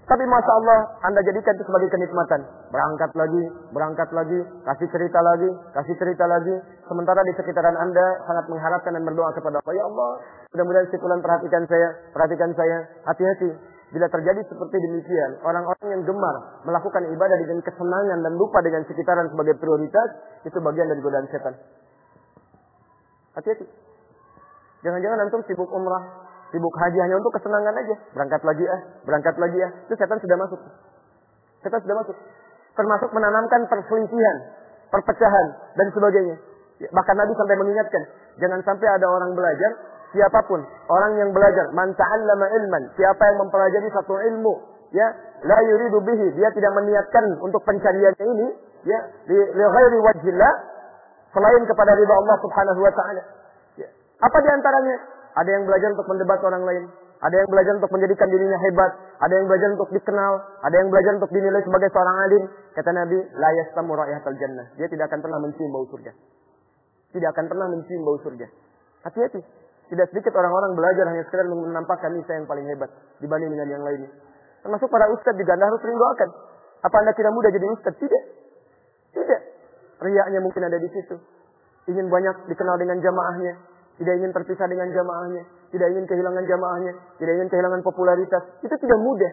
Tapi Masya Allah, Anda jadikan itu sebagai kenikmatan. Berangkat lagi, berangkat lagi, kasih cerita lagi, kasih cerita lagi. Sementara di sekitaran Anda sangat mengharapkan dan berdoa kepada Allah. Ya Allah, mudah-mudahan sekulan perhatikan saya, perhatikan saya. Hati-hati. Bila terjadi seperti demikian, orang-orang yang gemar melakukan ibadah dengan kesenangan dan lupa dengan sekitaran sebagai prioritas, itu bagian dari godaan setan. Hati-hati. Jangan-jangan antum sibuk umrah, sibuk haji hanya untuk kesenangan aja. Berangkat lagi ah, berangkat lagi ah. Itu setan sudah masuk. Setan sudah masuk. Termasuk menanamkan perselisihan, perpecahan, dan sebagainya. Ya, bahkan Nabi sampai mengingatkan, jangan sampai ada orang belajar, siapa pun, orang yang belajar, man ta'allama ilman, siapa yang mempelajari satu ilmu, ya, la yuridu bihi, dia tidak meniatkan untuk pencariannya ini, ya, li, ghairi wajhillah, selain kepada ridha Allah Subhanahu wa taala. Ya. Apa di antaranya? Ada yang belajar untuk mendebat orang lain, ada yang belajar untuk menjadikan dirinya hebat, ada yang belajar untuk dikenal, ada yang belajar untuk dinilai sebagai seorang alim. Kata Nabi, la yastamu jannah. Dia tidak akan pernah mencium bau surga. Tidak akan pernah mencium bau surga. Hati-hati. Tidak sedikit orang-orang belajar hanya sekedar menampakkan saya yang paling hebat dibanding dengan yang lainnya. Termasuk para ustadz juga Anda harus sering doakan. Apa Anda tidak mudah jadi ustadz? Tidak. Tidak. Riaknya mungkin ada di situ. Ingin banyak dikenal dengan jamaahnya. Tidak ingin terpisah dengan jamaahnya. Tidak ingin kehilangan jamaahnya. Tidak ingin kehilangan popularitas. Itu tidak mudah.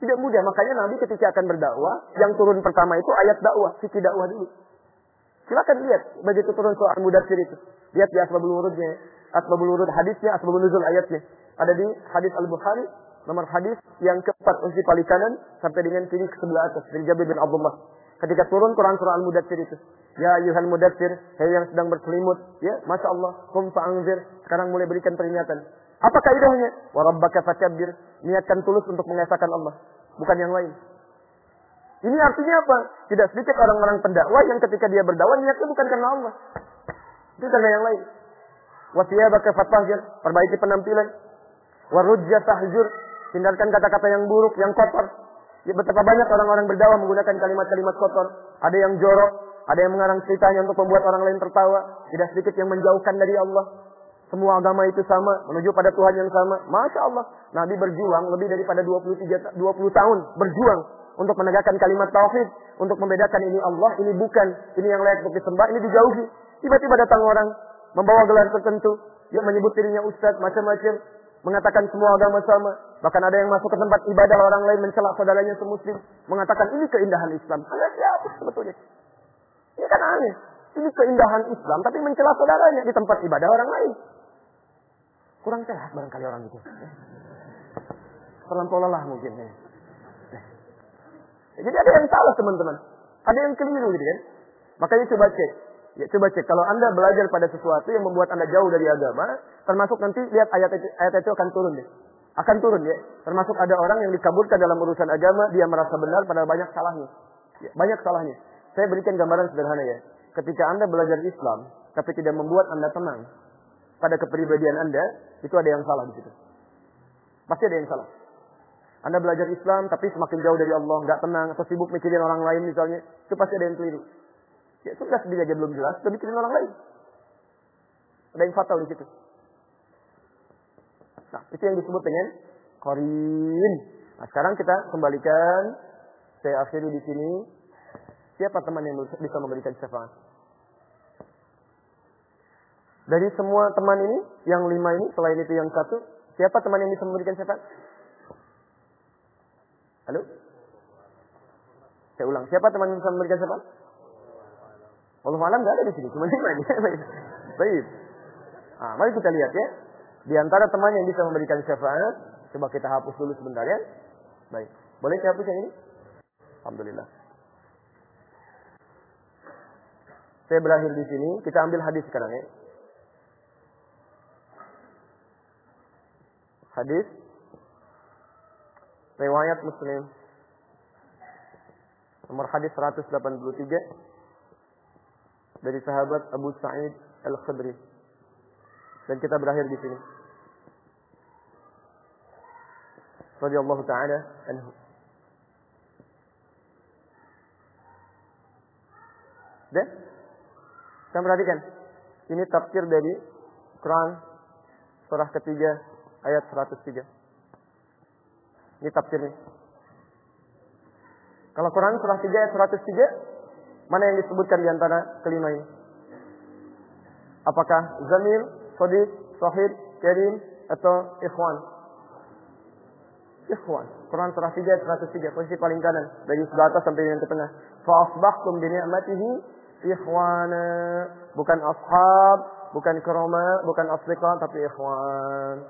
Tidak mudah. Makanya Nabi ketika akan berdakwah, yang turun pertama itu ayat dakwah. Fikih dakwah dulu. Silakan lihat begitu turun soal mudassir itu. Lihat di asbabul wurudnya. Asbabul wurud hadisnya, asbabul nuzul ayatnya. Ada di hadis Al-Bukhari, nomor hadis yang keempat usi paling kanan sampai dengan kiri ke sebelah atas dari Jabir bin Abdullah. Ketika turun Quran surah Al-Mudatsir itu. Ya ayuhal mudatsir, hei yang sedang berselimut, ya, Masya Allah, kum fa'angzir, sekarang mulai berikan peringatan. Apa kaidahnya? Wa rabbaka fakabbir, niatkan tulus untuk mengesahkan Allah, bukan yang lain. Ini artinya apa? Tidak sedikit orang-orang pendakwah yang ketika dia berdakwah niatnya bukan karena Allah. Itu karena yang lain. Wasiyabaka fatahjir, perbaiki penampilan. Warujja tahjur, hindarkan kata-kata yang buruk, yang kotor. Ya, betapa banyak orang-orang berdakwah menggunakan kalimat-kalimat kotor. Ada yang jorok, ada yang mengarang ceritanya untuk membuat orang lain tertawa. Tidak sedikit yang menjauhkan dari Allah. Semua agama itu sama, menuju pada Tuhan yang sama. Masya Allah, Nabi berjuang lebih daripada 23, 20 tahun. Berjuang untuk menegakkan kalimat tauhid, untuk membedakan ini Allah, ini bukan, ini yang layak untuk disembah, ini dijauhi. Tiba-tiba datang orang membawa gelar tertentu, yang menyebut dirinya ustaz, macam-macam, mengatakan semua agama sama. Bahkan ada yang masuk ke tempat ibadah orang lain mencela saudaranya semuslim, mengatakan ini keindahan Islam. Anda siapa sebetulnya? Ini kan aneh. Ini keindahan Islam, tapi mencela saudaranya di tempat ibadah orang lain. Kurang sehat barangkali orang itu. Terlampau lelah mungkin. Ya. Jadi ada yang salah teman-teman. Ada yang keliru gitu kan. Makanya coba cek. Ya coba cek. Kalau anda belajar pada sesuatu yang membuat anda jauh dari agama. Termasuk nanti lihat ayat itu, ayat itu akan turun deh. Akan turun ya. Termasuk ada orang yang dikabulkan dalam urusan agama. Dia merasa benar padahal banyak salahnya. Ya, banyak salahnya. Saya berikan gambaran sederhana ya. Ketika anda belajar Islam. Tapi tidak membuat anda tenang. Pada kepribadian anda. Itu ada yang salah di situ. Pasti ada yang salah. Anda belajar Islam tapi semakin jauh dari Allah, nggak tenang atau sibuk mikirin orang lain misalnya, itu pasti ada yang keliru. Ya sudah sendiri aja belum jelas, tapi mikirin orang lain. Ada yang fatal di situ. Nah, itu yang disebut dengan korin. Nah, sekarang kita kembalikan. Saya akhiri di sini. Siapa teman yang bisa memberikan syafaat? Dari semua teman ini, yang lima ini, selain itu yang satu, siapa teman yang bisa memberikan syafaat? Halo? Saya ulang. Siapa teman yang bisa memberikan syafaat? Allah malam nggak ada di sini, cuma lima ini. (laughs) Baik. Nah, mari kita lihat ya. Di antara teman yang bisa memberikan syafaat, coba kita hapus dulu sebentar ya. Baik. Boleh saya hapus yang ini? Alhamdulillah. Saya berakhir di sini. Kita ambil hadis sekarang ya. Hadis riwayat Muslim nomor hadis 183 dari sahabat Abu Sa'id Al-Khudri dan kita berakhir di sini radhiyallahu taala anhu Dan kita perhatikan ini tafsir dari Quran surah ketiga ayat 103 ini tafsirnya. Kalau Quran surah 3 ayat 103, mana yang disebutkan di antara kelima ini? Apakah Zamil, Sadiq, Sahib, Karim, atau Ikhwan? Ikhwan. Quran surah 3 ayat 103, posisi paling kanan. Dari sebelah atas sampai yang ke tengah. Fa'asbahtum bi ni'matihi ikhwana. Bukan ashab, Bukan keroma, bukan asliqa, tapi ikhwan.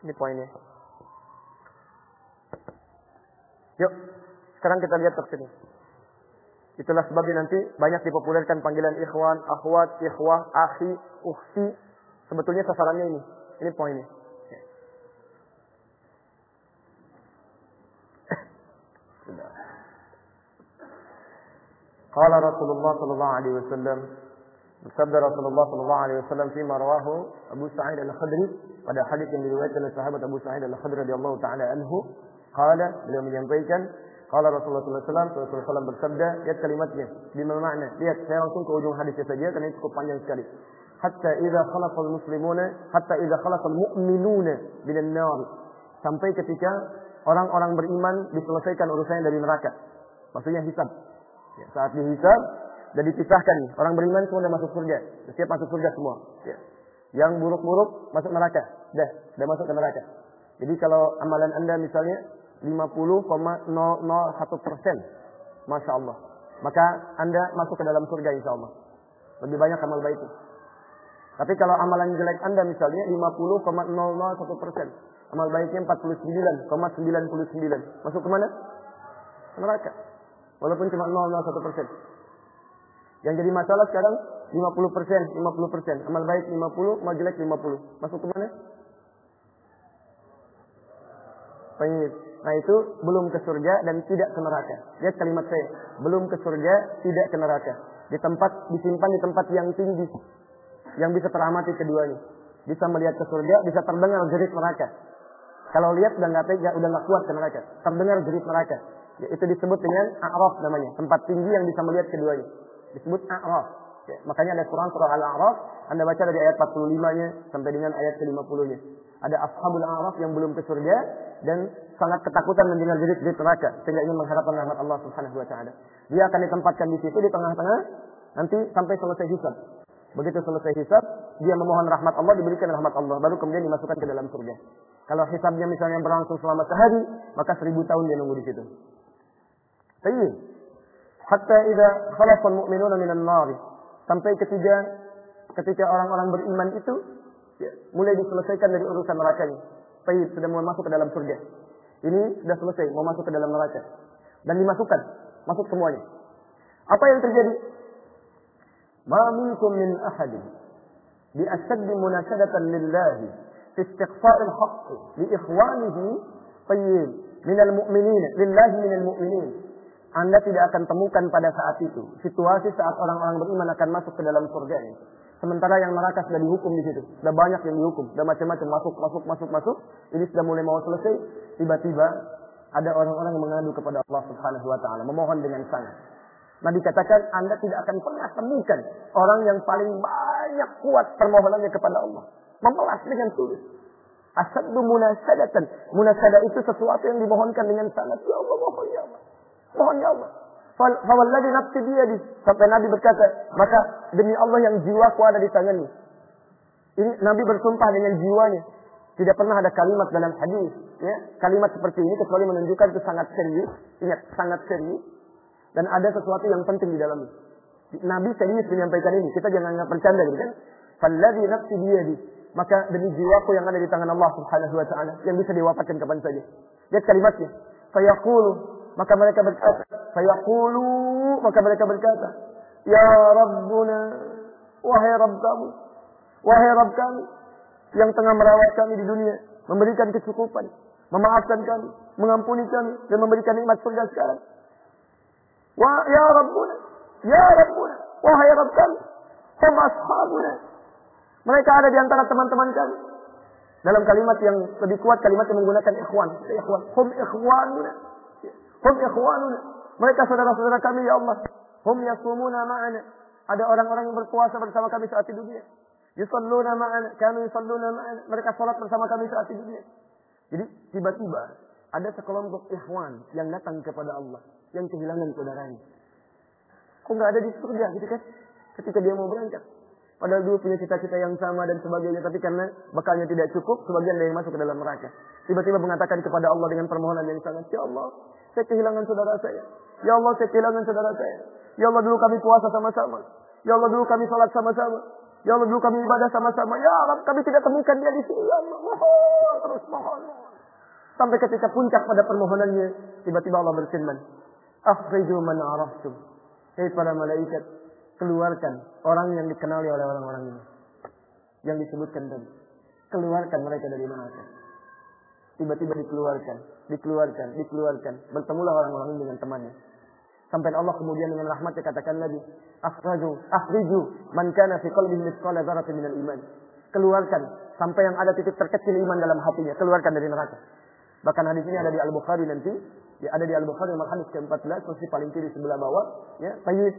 Ini poinnya. Yuk, sekarang kita lihat tersini. Itulah sebabnya nanti banyak dipopulerkan panggilan ikhwan, akhwat, ikhwah, akhi, ukhti. Sebetulnya sasarannya ini. Ini poinnya. Qala Rasulullah sallallahu alaihi wasallam bersabda Rasulullah sallallahu alaihi wasallam fi rawahu Abu Sa'id Al-Khudri pada hadis yang diriwayatkan oleh sahabat Abu Sa'id Al-Khudri radhiyallahu taala anhu qala beliau menyampaikan qala Rasulullah sallallahu alaihi wasallam Rasulullah SAW bersabda lihat kalimatnya. Di mana makna? Lihat saya langsung ke ujung hadisnya saja karena ini cukup panjang sekali hatta idza khalaqal muslimuna hatta idza khalaqal mu'minuna minan nar sampai ketika orang-orang beriman diselesaikan urusannya dari neraka maksudnya hisab Ya, saat dihisab dan dipisahkan. Orang beriman semua sudah masuk surga. Siap masuk surga semua. Ya. Yang buruk-buruk masuk neraka. Dah, sudah masuk ke neraka. Jadi kalau amalan Anda misalnya 50,001 persen. Masya Allah. Maka Anda masuk ke dalam surga insya Allah. Lebih banyak amal baik. Tapi kalau amalan jelek Anda misalnya 50,001 persen. Amal baiknya 49,99. Masuk ke mana? Neraka. Walaupun cuma 0,01 persen. Yang jadi masalah sekarang 50 persen, 50 persen. Amal baik 50, amal jelek 50. Masuk ke mana? Baik. Nah itu belum ke surga dan tidak ke neraka. Lihat kalimat saya. Belum ke surga, tidak ke neraka. Di tempat, disimpan di tempat yang tinggi. Yang bisa teramati keduanya. Bisa melihat ke surga, bisa terdengar jerit neraka. Kalau lihat udah nggak tega, udah nggak kuat ke neraka. Terdengar jerit neraka. Ya, itu disebut dengan a'raf namanya. Tempat tinggi yang bisa melihat keduanya. Disebut a'raf. Ya, makanya ada Quran surah Al-A'raf. Anda baca dari ayat 45-nya sampai dengan ayat ke-50-nya. Ada ashabul a'raf yang belum ke surga dan sangat ketakutan mendengar jerit-jerit neraka sehingga ingin mengharapkan rahmat Allah Subhanahu wa taala. Dia akan ditempatkan di situ di tengah-tengah nanti sampai selesai hisab. Begitu selesai hisab, dia memohon rahmat Allah, diberikan rahmat Allah, baru kemudian dimasukkan ke dalam surga. Kalau hisabnya misalnya berlangsung selama sehari, maka seribu tahun dia nunggu di situ. Tayyib. Hatta idza khalafa al-mu'minuna minan nar. Sampai ketiga ketika orang-orang beriman itu ya, mulai diselesaikan dari urusan nerakanya. Tayyib sudah mau masuk ke dalam surga. Ini sudah selesai, mau masuk ke dalam neraka. Dan dimasukkan, masuk semuanya. Apa yang terjadi? Ma minkum min ahadin bi ashadd munashadatan lillahi fi istighfar al-haqq li ikhwanihi tayyib min al-mu'minin lillahi min anda tidak akan temukan pada saat itu. Situasi saat orang-orang beriman akan masuk ke dalam surga ini. Sementara yang neraka sudah dihukum di situ. Sudah banyak yang dihukum. Sudah macam-macam masuk, masuk, masuk, masuk. Ini sudah mulai mau selesai. Tiba-tiba ada orang-orang yang mengadu kepada Allah Subhanahu wa taala, memohon dengan sangat. Nah dikatakan Anda tidak akan pernah temukan orang yang paling banyak kuat permohonannya kepada Allah. Memelas dengan tulus. Asaddu munasadatan. Munasadah itu sesuatu yang dimohonkan dengan sangat. Ya Allah, mohon ya Allah. Mohon ya Allah. Fawalladhi nafsi biyadi. Sampai Nabi berkata, maka demi Allah yang jiwaku ada di tangannya. Ini Nabi bersumpah dengan jiwanya. Tidak pernah ada kalimat dalam hadis, ya, kalimat seperti ini kecuali menunjukkan itu sangat serius. Ingat, sangat serius. Dan ada sesuatu yang penting di dalamnya. Nabi serius menyampaikan ini. Kita jangan nggak bercanda gitu kan. Falladhi nafsi biyadi. Maka demi jiwaku yang ada di tangan Allah Subhanahu wa taala yang bisa diwafatkan kapan saja. Lihat kalimatnya. Fayaqulu maka mereka berkata, fayaqulu maka mereka berkata, ya Rabbuna, wahai Rabb kami, wahai Rabb kami yang tengah merawat kami di dunia, memberikan kecukupan, memaafkan kami, mengampuni kami dan memberikan nikmat surga sekarang. Wah, ya Rabbuna, ya wahai Rabb kami, hum ashabuna. Mereka ada di antara teman-teman kami. Dalam kalimat yang lebih kuat kalimat yang menggunakan ikhwan, ikhwan, hum ikhwanuna. Hum ikhwanuna. Mereka saudara-saudara kami ya Allah. Hum yasumuna ma'ana. Ada orang-orang yang berpuasa bersama kami saat di dunia. Yusalluna ma'ana. Kami yusalluna ma'ana. Mereka sholat bersama kami saat di dunia. Jadi tiba-tiba ada sekelompok ikhwan yang datang kepada Allah. Yang kehilangan saudaranya. Kok nggak ada di surga gitu kan? Ketika dia mau berangkat. Padahal dulu punya cita-cita yang sama dan sebagainya. Tapi karena bekalnya tidak cukup, sebagian ada yang masuk ke dalam neraka. Tiba-tiba mengatakan kepada Allah dengan permohonan yang sangat. Ya Allah, saya kehilangan saudara saya. Ya Allah, saya kehilangan saudara saya. Ya Allah dulu kami puasa sama-sama. Ya Allah dulu kami sholat sama-sama. Ya Allah dulu kami ibadah sama-sama. Ya Allah kami tidak temukan dia di sini. Ya Allah mohon terus mohon. Sampai ketika puncak pada permohonannya. Tiba-tiba Allah berfirman. Akhriju man araftum. Hei para malaikat. Keluarkan orang yang dikenali oleh orang-orang ini. Yang disebutkan tadi. Keluarkan mereka dari neraka. Tiba-tiba dikeluarkan. Dikeluarkan. Dikeluarkan. Bertemulah orang-orang ini dengan temannya. Sampai Allah kemudian dengan rahmatnya katakan lagi, akhraju, akhriju man kana fi qalbihi mithqala dzarratin minal iman. Keluarkan sampai yang ada titik terkecil iman dalam hatinya, keluarkan dari neraka. Bahkan hadis ini ada di Al-Bukhari nanti, ya ada di Al-Bukhari nomor hadis ke-14, posisi paling kiri sebelah bawah, ya, tayyib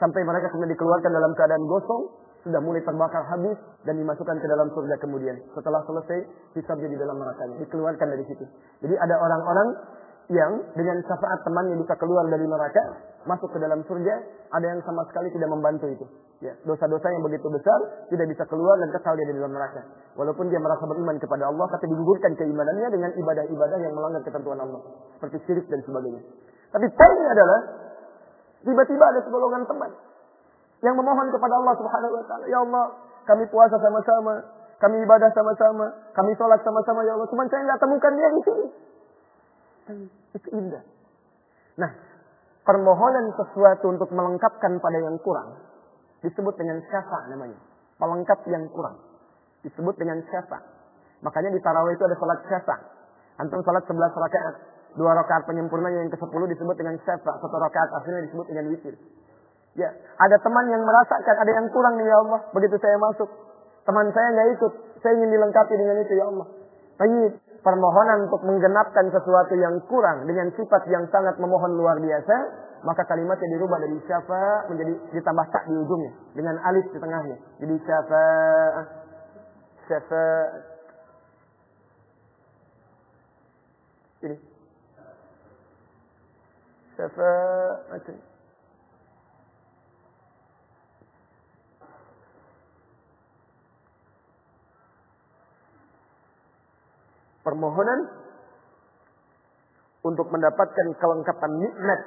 sampai mereka kemudian dikeluarkan dalam keadaan gosong, sudah mulai terbakar habis dan dimasukkan ke dalam surga kemudian. Setelah selesai, hisabnya di dalam neraka, dikeluarkan dari situ. Jadi ada orang-orang yang dengan syafaat temannya bisa keluar dari neraka, masuk ke dalam surga, ada yang sama sekali tidak membantu itu. Ya, dosa-dosa yang begitu besar tidak bisa keluar dan kekal dia di dalam neraka. Walaupun dia merasa beriman kepada Allah, tapi digugurkan keimanannya dengan ibadah-ibadah yang melanggar ketentuan Allah, seperti syirik dan sebagainya. Tapi poinnya adalah tiba-tiba ada segolongan teman yang memohon kepada Allah Subhanahu wa taala, "Ya Allah, kami puasa sama-sama, kami ibadah sama-sama, kami sholat sama-sama ya Allah. Cuman saya nggak temukan dia di sini. Itu indah. Nah, permohonan sesuatu untuk melengkapkan pada yang kurang disebut dengan syafa namanya. Pelengkap yang kurang disebut dengan syafa. Makanya di tarawih itu ada salat syafa. Antum salat 11 rakaat, dua rakaat penyempurnanya yang ke-10 disebut dengan syafa, satu rakaat akhirnya disebut dengan witir. Ya, ada teman yang merasakan ada yang kurang nih ya Allah. Begitu saya masuk, teman saya nggak ikut. Saya ingin dilengkapi dengan itu ya Allah. Baik, permohonan untuk menggenapkan sesuatu yang kurang dengan sifat yang sangat memohon luar biasa, maka kalimatnya dirubah dari syafa menjadi ditambah tak di ujungnya dengan alif di tengahnya. Jadi syafa syafa ini syafa macam permohonan untuk mendapatkan kelengkapan nikmat.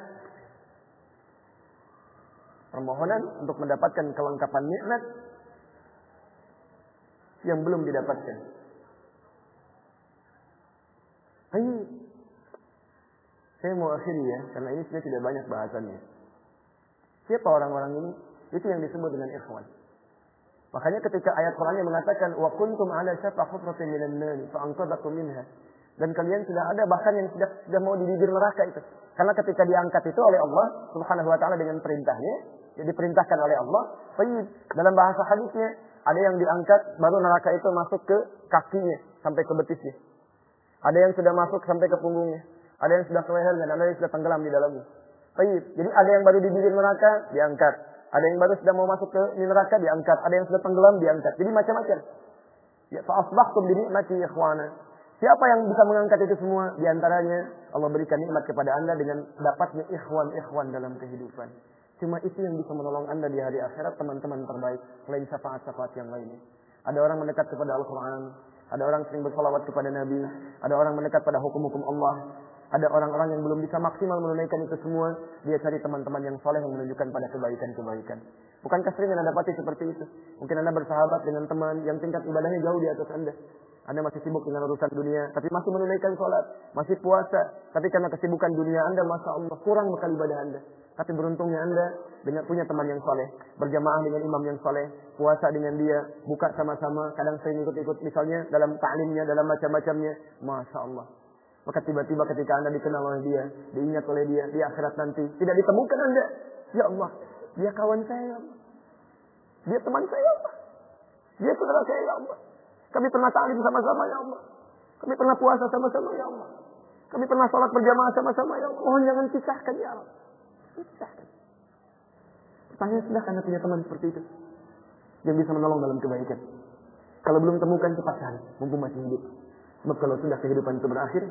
Permohonan untuk mendapatkan kelengkapan nikmat yang belum didapatkan. Ayo. Saya mau akhiri ya, karena ini sudah tidak banyak bahasannya. Siapa orang-orang ini? Itu yang disebut dengan ikhwan. Makanya ketika ayat Quran yang mengatakan wa kuntum ala syafa hufratin minan nar fa anqadhakum minha. Dan kalian sudah ada bahkan yang sudah sudah mau di bibir neraka itu. Karena ketika diangkat itu oleh Allah Subhanahu wa taala dengan perintahnya, ya diperintahkan oleh Allah, Baik, dalam bahasa hadisnya ada yang diangkat baru neraka itu masuk ke kakinya sampai ke betisnya. Ada yang sudah masuk sampai ke punggungnya. Ada yang sudah ke leher dan ada yang sudah tenggelam di dalamnya. Baik, jadi ada yang baru di bibir neraka diangkat. Ada yang baru sudah mau masuk ke neraka diangkat, ada yang sudah tenggelam diangkat. Jadi macam-macam. Ya, fa'asbahtum bi ni'mati ikhwana. Siapa yang bisa mengangkat itu semua? Di antaranya Allah berikan nikmat kepada Anda dengan dapatnya ikhwan-ikhwan dalam kehidupan. Cuma itu yang bisa menolong Anda di hari akhirat teman-teman terbaik selain syafaat-syafaat yang lainnya. Ada orang mendekat kepada Al-Quran, ada orang sering bersalawat kepada Nabi, ada orang mendekat pada hukum-hukum Allah, ada orang-orang yang belum bisa maksimal menunaikan itu semua, dia cari teman-teman yang soleh yang menunjukkan pada kebaikan-kebaikan. Bukankah sering Anda dapati seperti itu? Mungkin Anda bersahabat dengan teman yang tingkat ibadahnya jauh di atas Anda. Anda masih sibuk dengan urusan dunia, tapi masih menunaikan sholat, masih puasa. Tapi karena kesibukan dunia Anda, Masya Allah, kurang bekal ibadah Anda. Tapi beruntungnya Anda dengan punya teman yang soleh, berjamaah dengan imam yang soleh, puasa dengan dia, buka sama-sama, kadang sering ikut-ikut misalnya dalam ta'limnya, dalam macam-macamnya. Masya Allah. Maka tiba-tiba ketika Anda dikenal oleh dia, diingat oleh dia di akhirat nanti, tidak ditemukan Anda. Ya Allah, dia kawan saya ya Allah. Dia teman saya ya Allah. Dia saudara saya ya Allah. Kami pernah saling sama-sama ya Allah. Kami pernah puasa sama-sama ya Allah. Kami pernah sholat berjamaah sama-sama ya Allah. Mohon jangan pisahkan ya Allah. Pisahkan. Pertanyaan sudah karena punya teman seperti itu. Yang bisa menolong dalam kebaikan. Kalau belum temukan cepat cari. Mumpung masih hidup. Sebab kalau sudah kehidupan itu berakhir,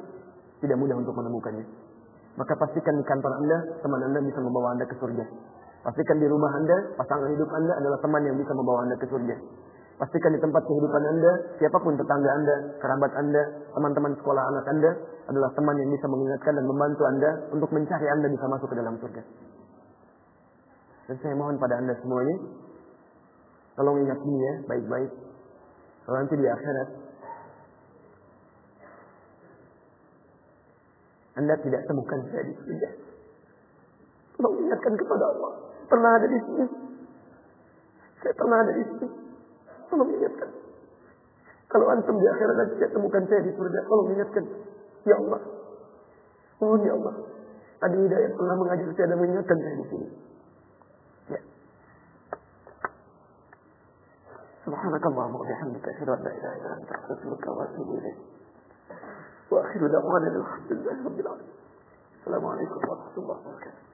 tidak mudah untuk menemukannya. Maka pastikan di kantor Anda, teman Anda bisa membawa Anda ke surga. Pastikan di rumah Anda, pasangan hidup Anda adalah teman yang bisa membawa Anda ke surga. Pastikan di tempat kehidupan Anda, siapa pun tetangga Anda, kerabat Anda, teman-teman sekolah anak Anda adalah teman yang bisa mengingatkan dan membantu Anda untuk mencari Anda bisa masuk ke dalam surga. Dan saya mohon pada anda semuanya, tolong ingat ini ya, baik-baik. Kalau nanti di akhirat, anda tidak temukan saya di sini. Tolong ingatkan kepada Allah. Pernah ada di sini. Saya pernah ada di sini. Tolong ingatkan. Kalau antum di akhirat nanti tidak temukan saya di surga, tolong ingatkan. Ya Allah. Mohon ya Allah. Tadi Hidayat pernah mengajar saya dan mengingatkan saya di sini. Ya. Subhanakallahumma wa bihamdika asyhadu an la ilaha illa anta astaghfiruka wa atubu ilaik. وآخر دعوانا الحمد لله رب العالمين. السلام عليكم ورحمة الله وبركاته.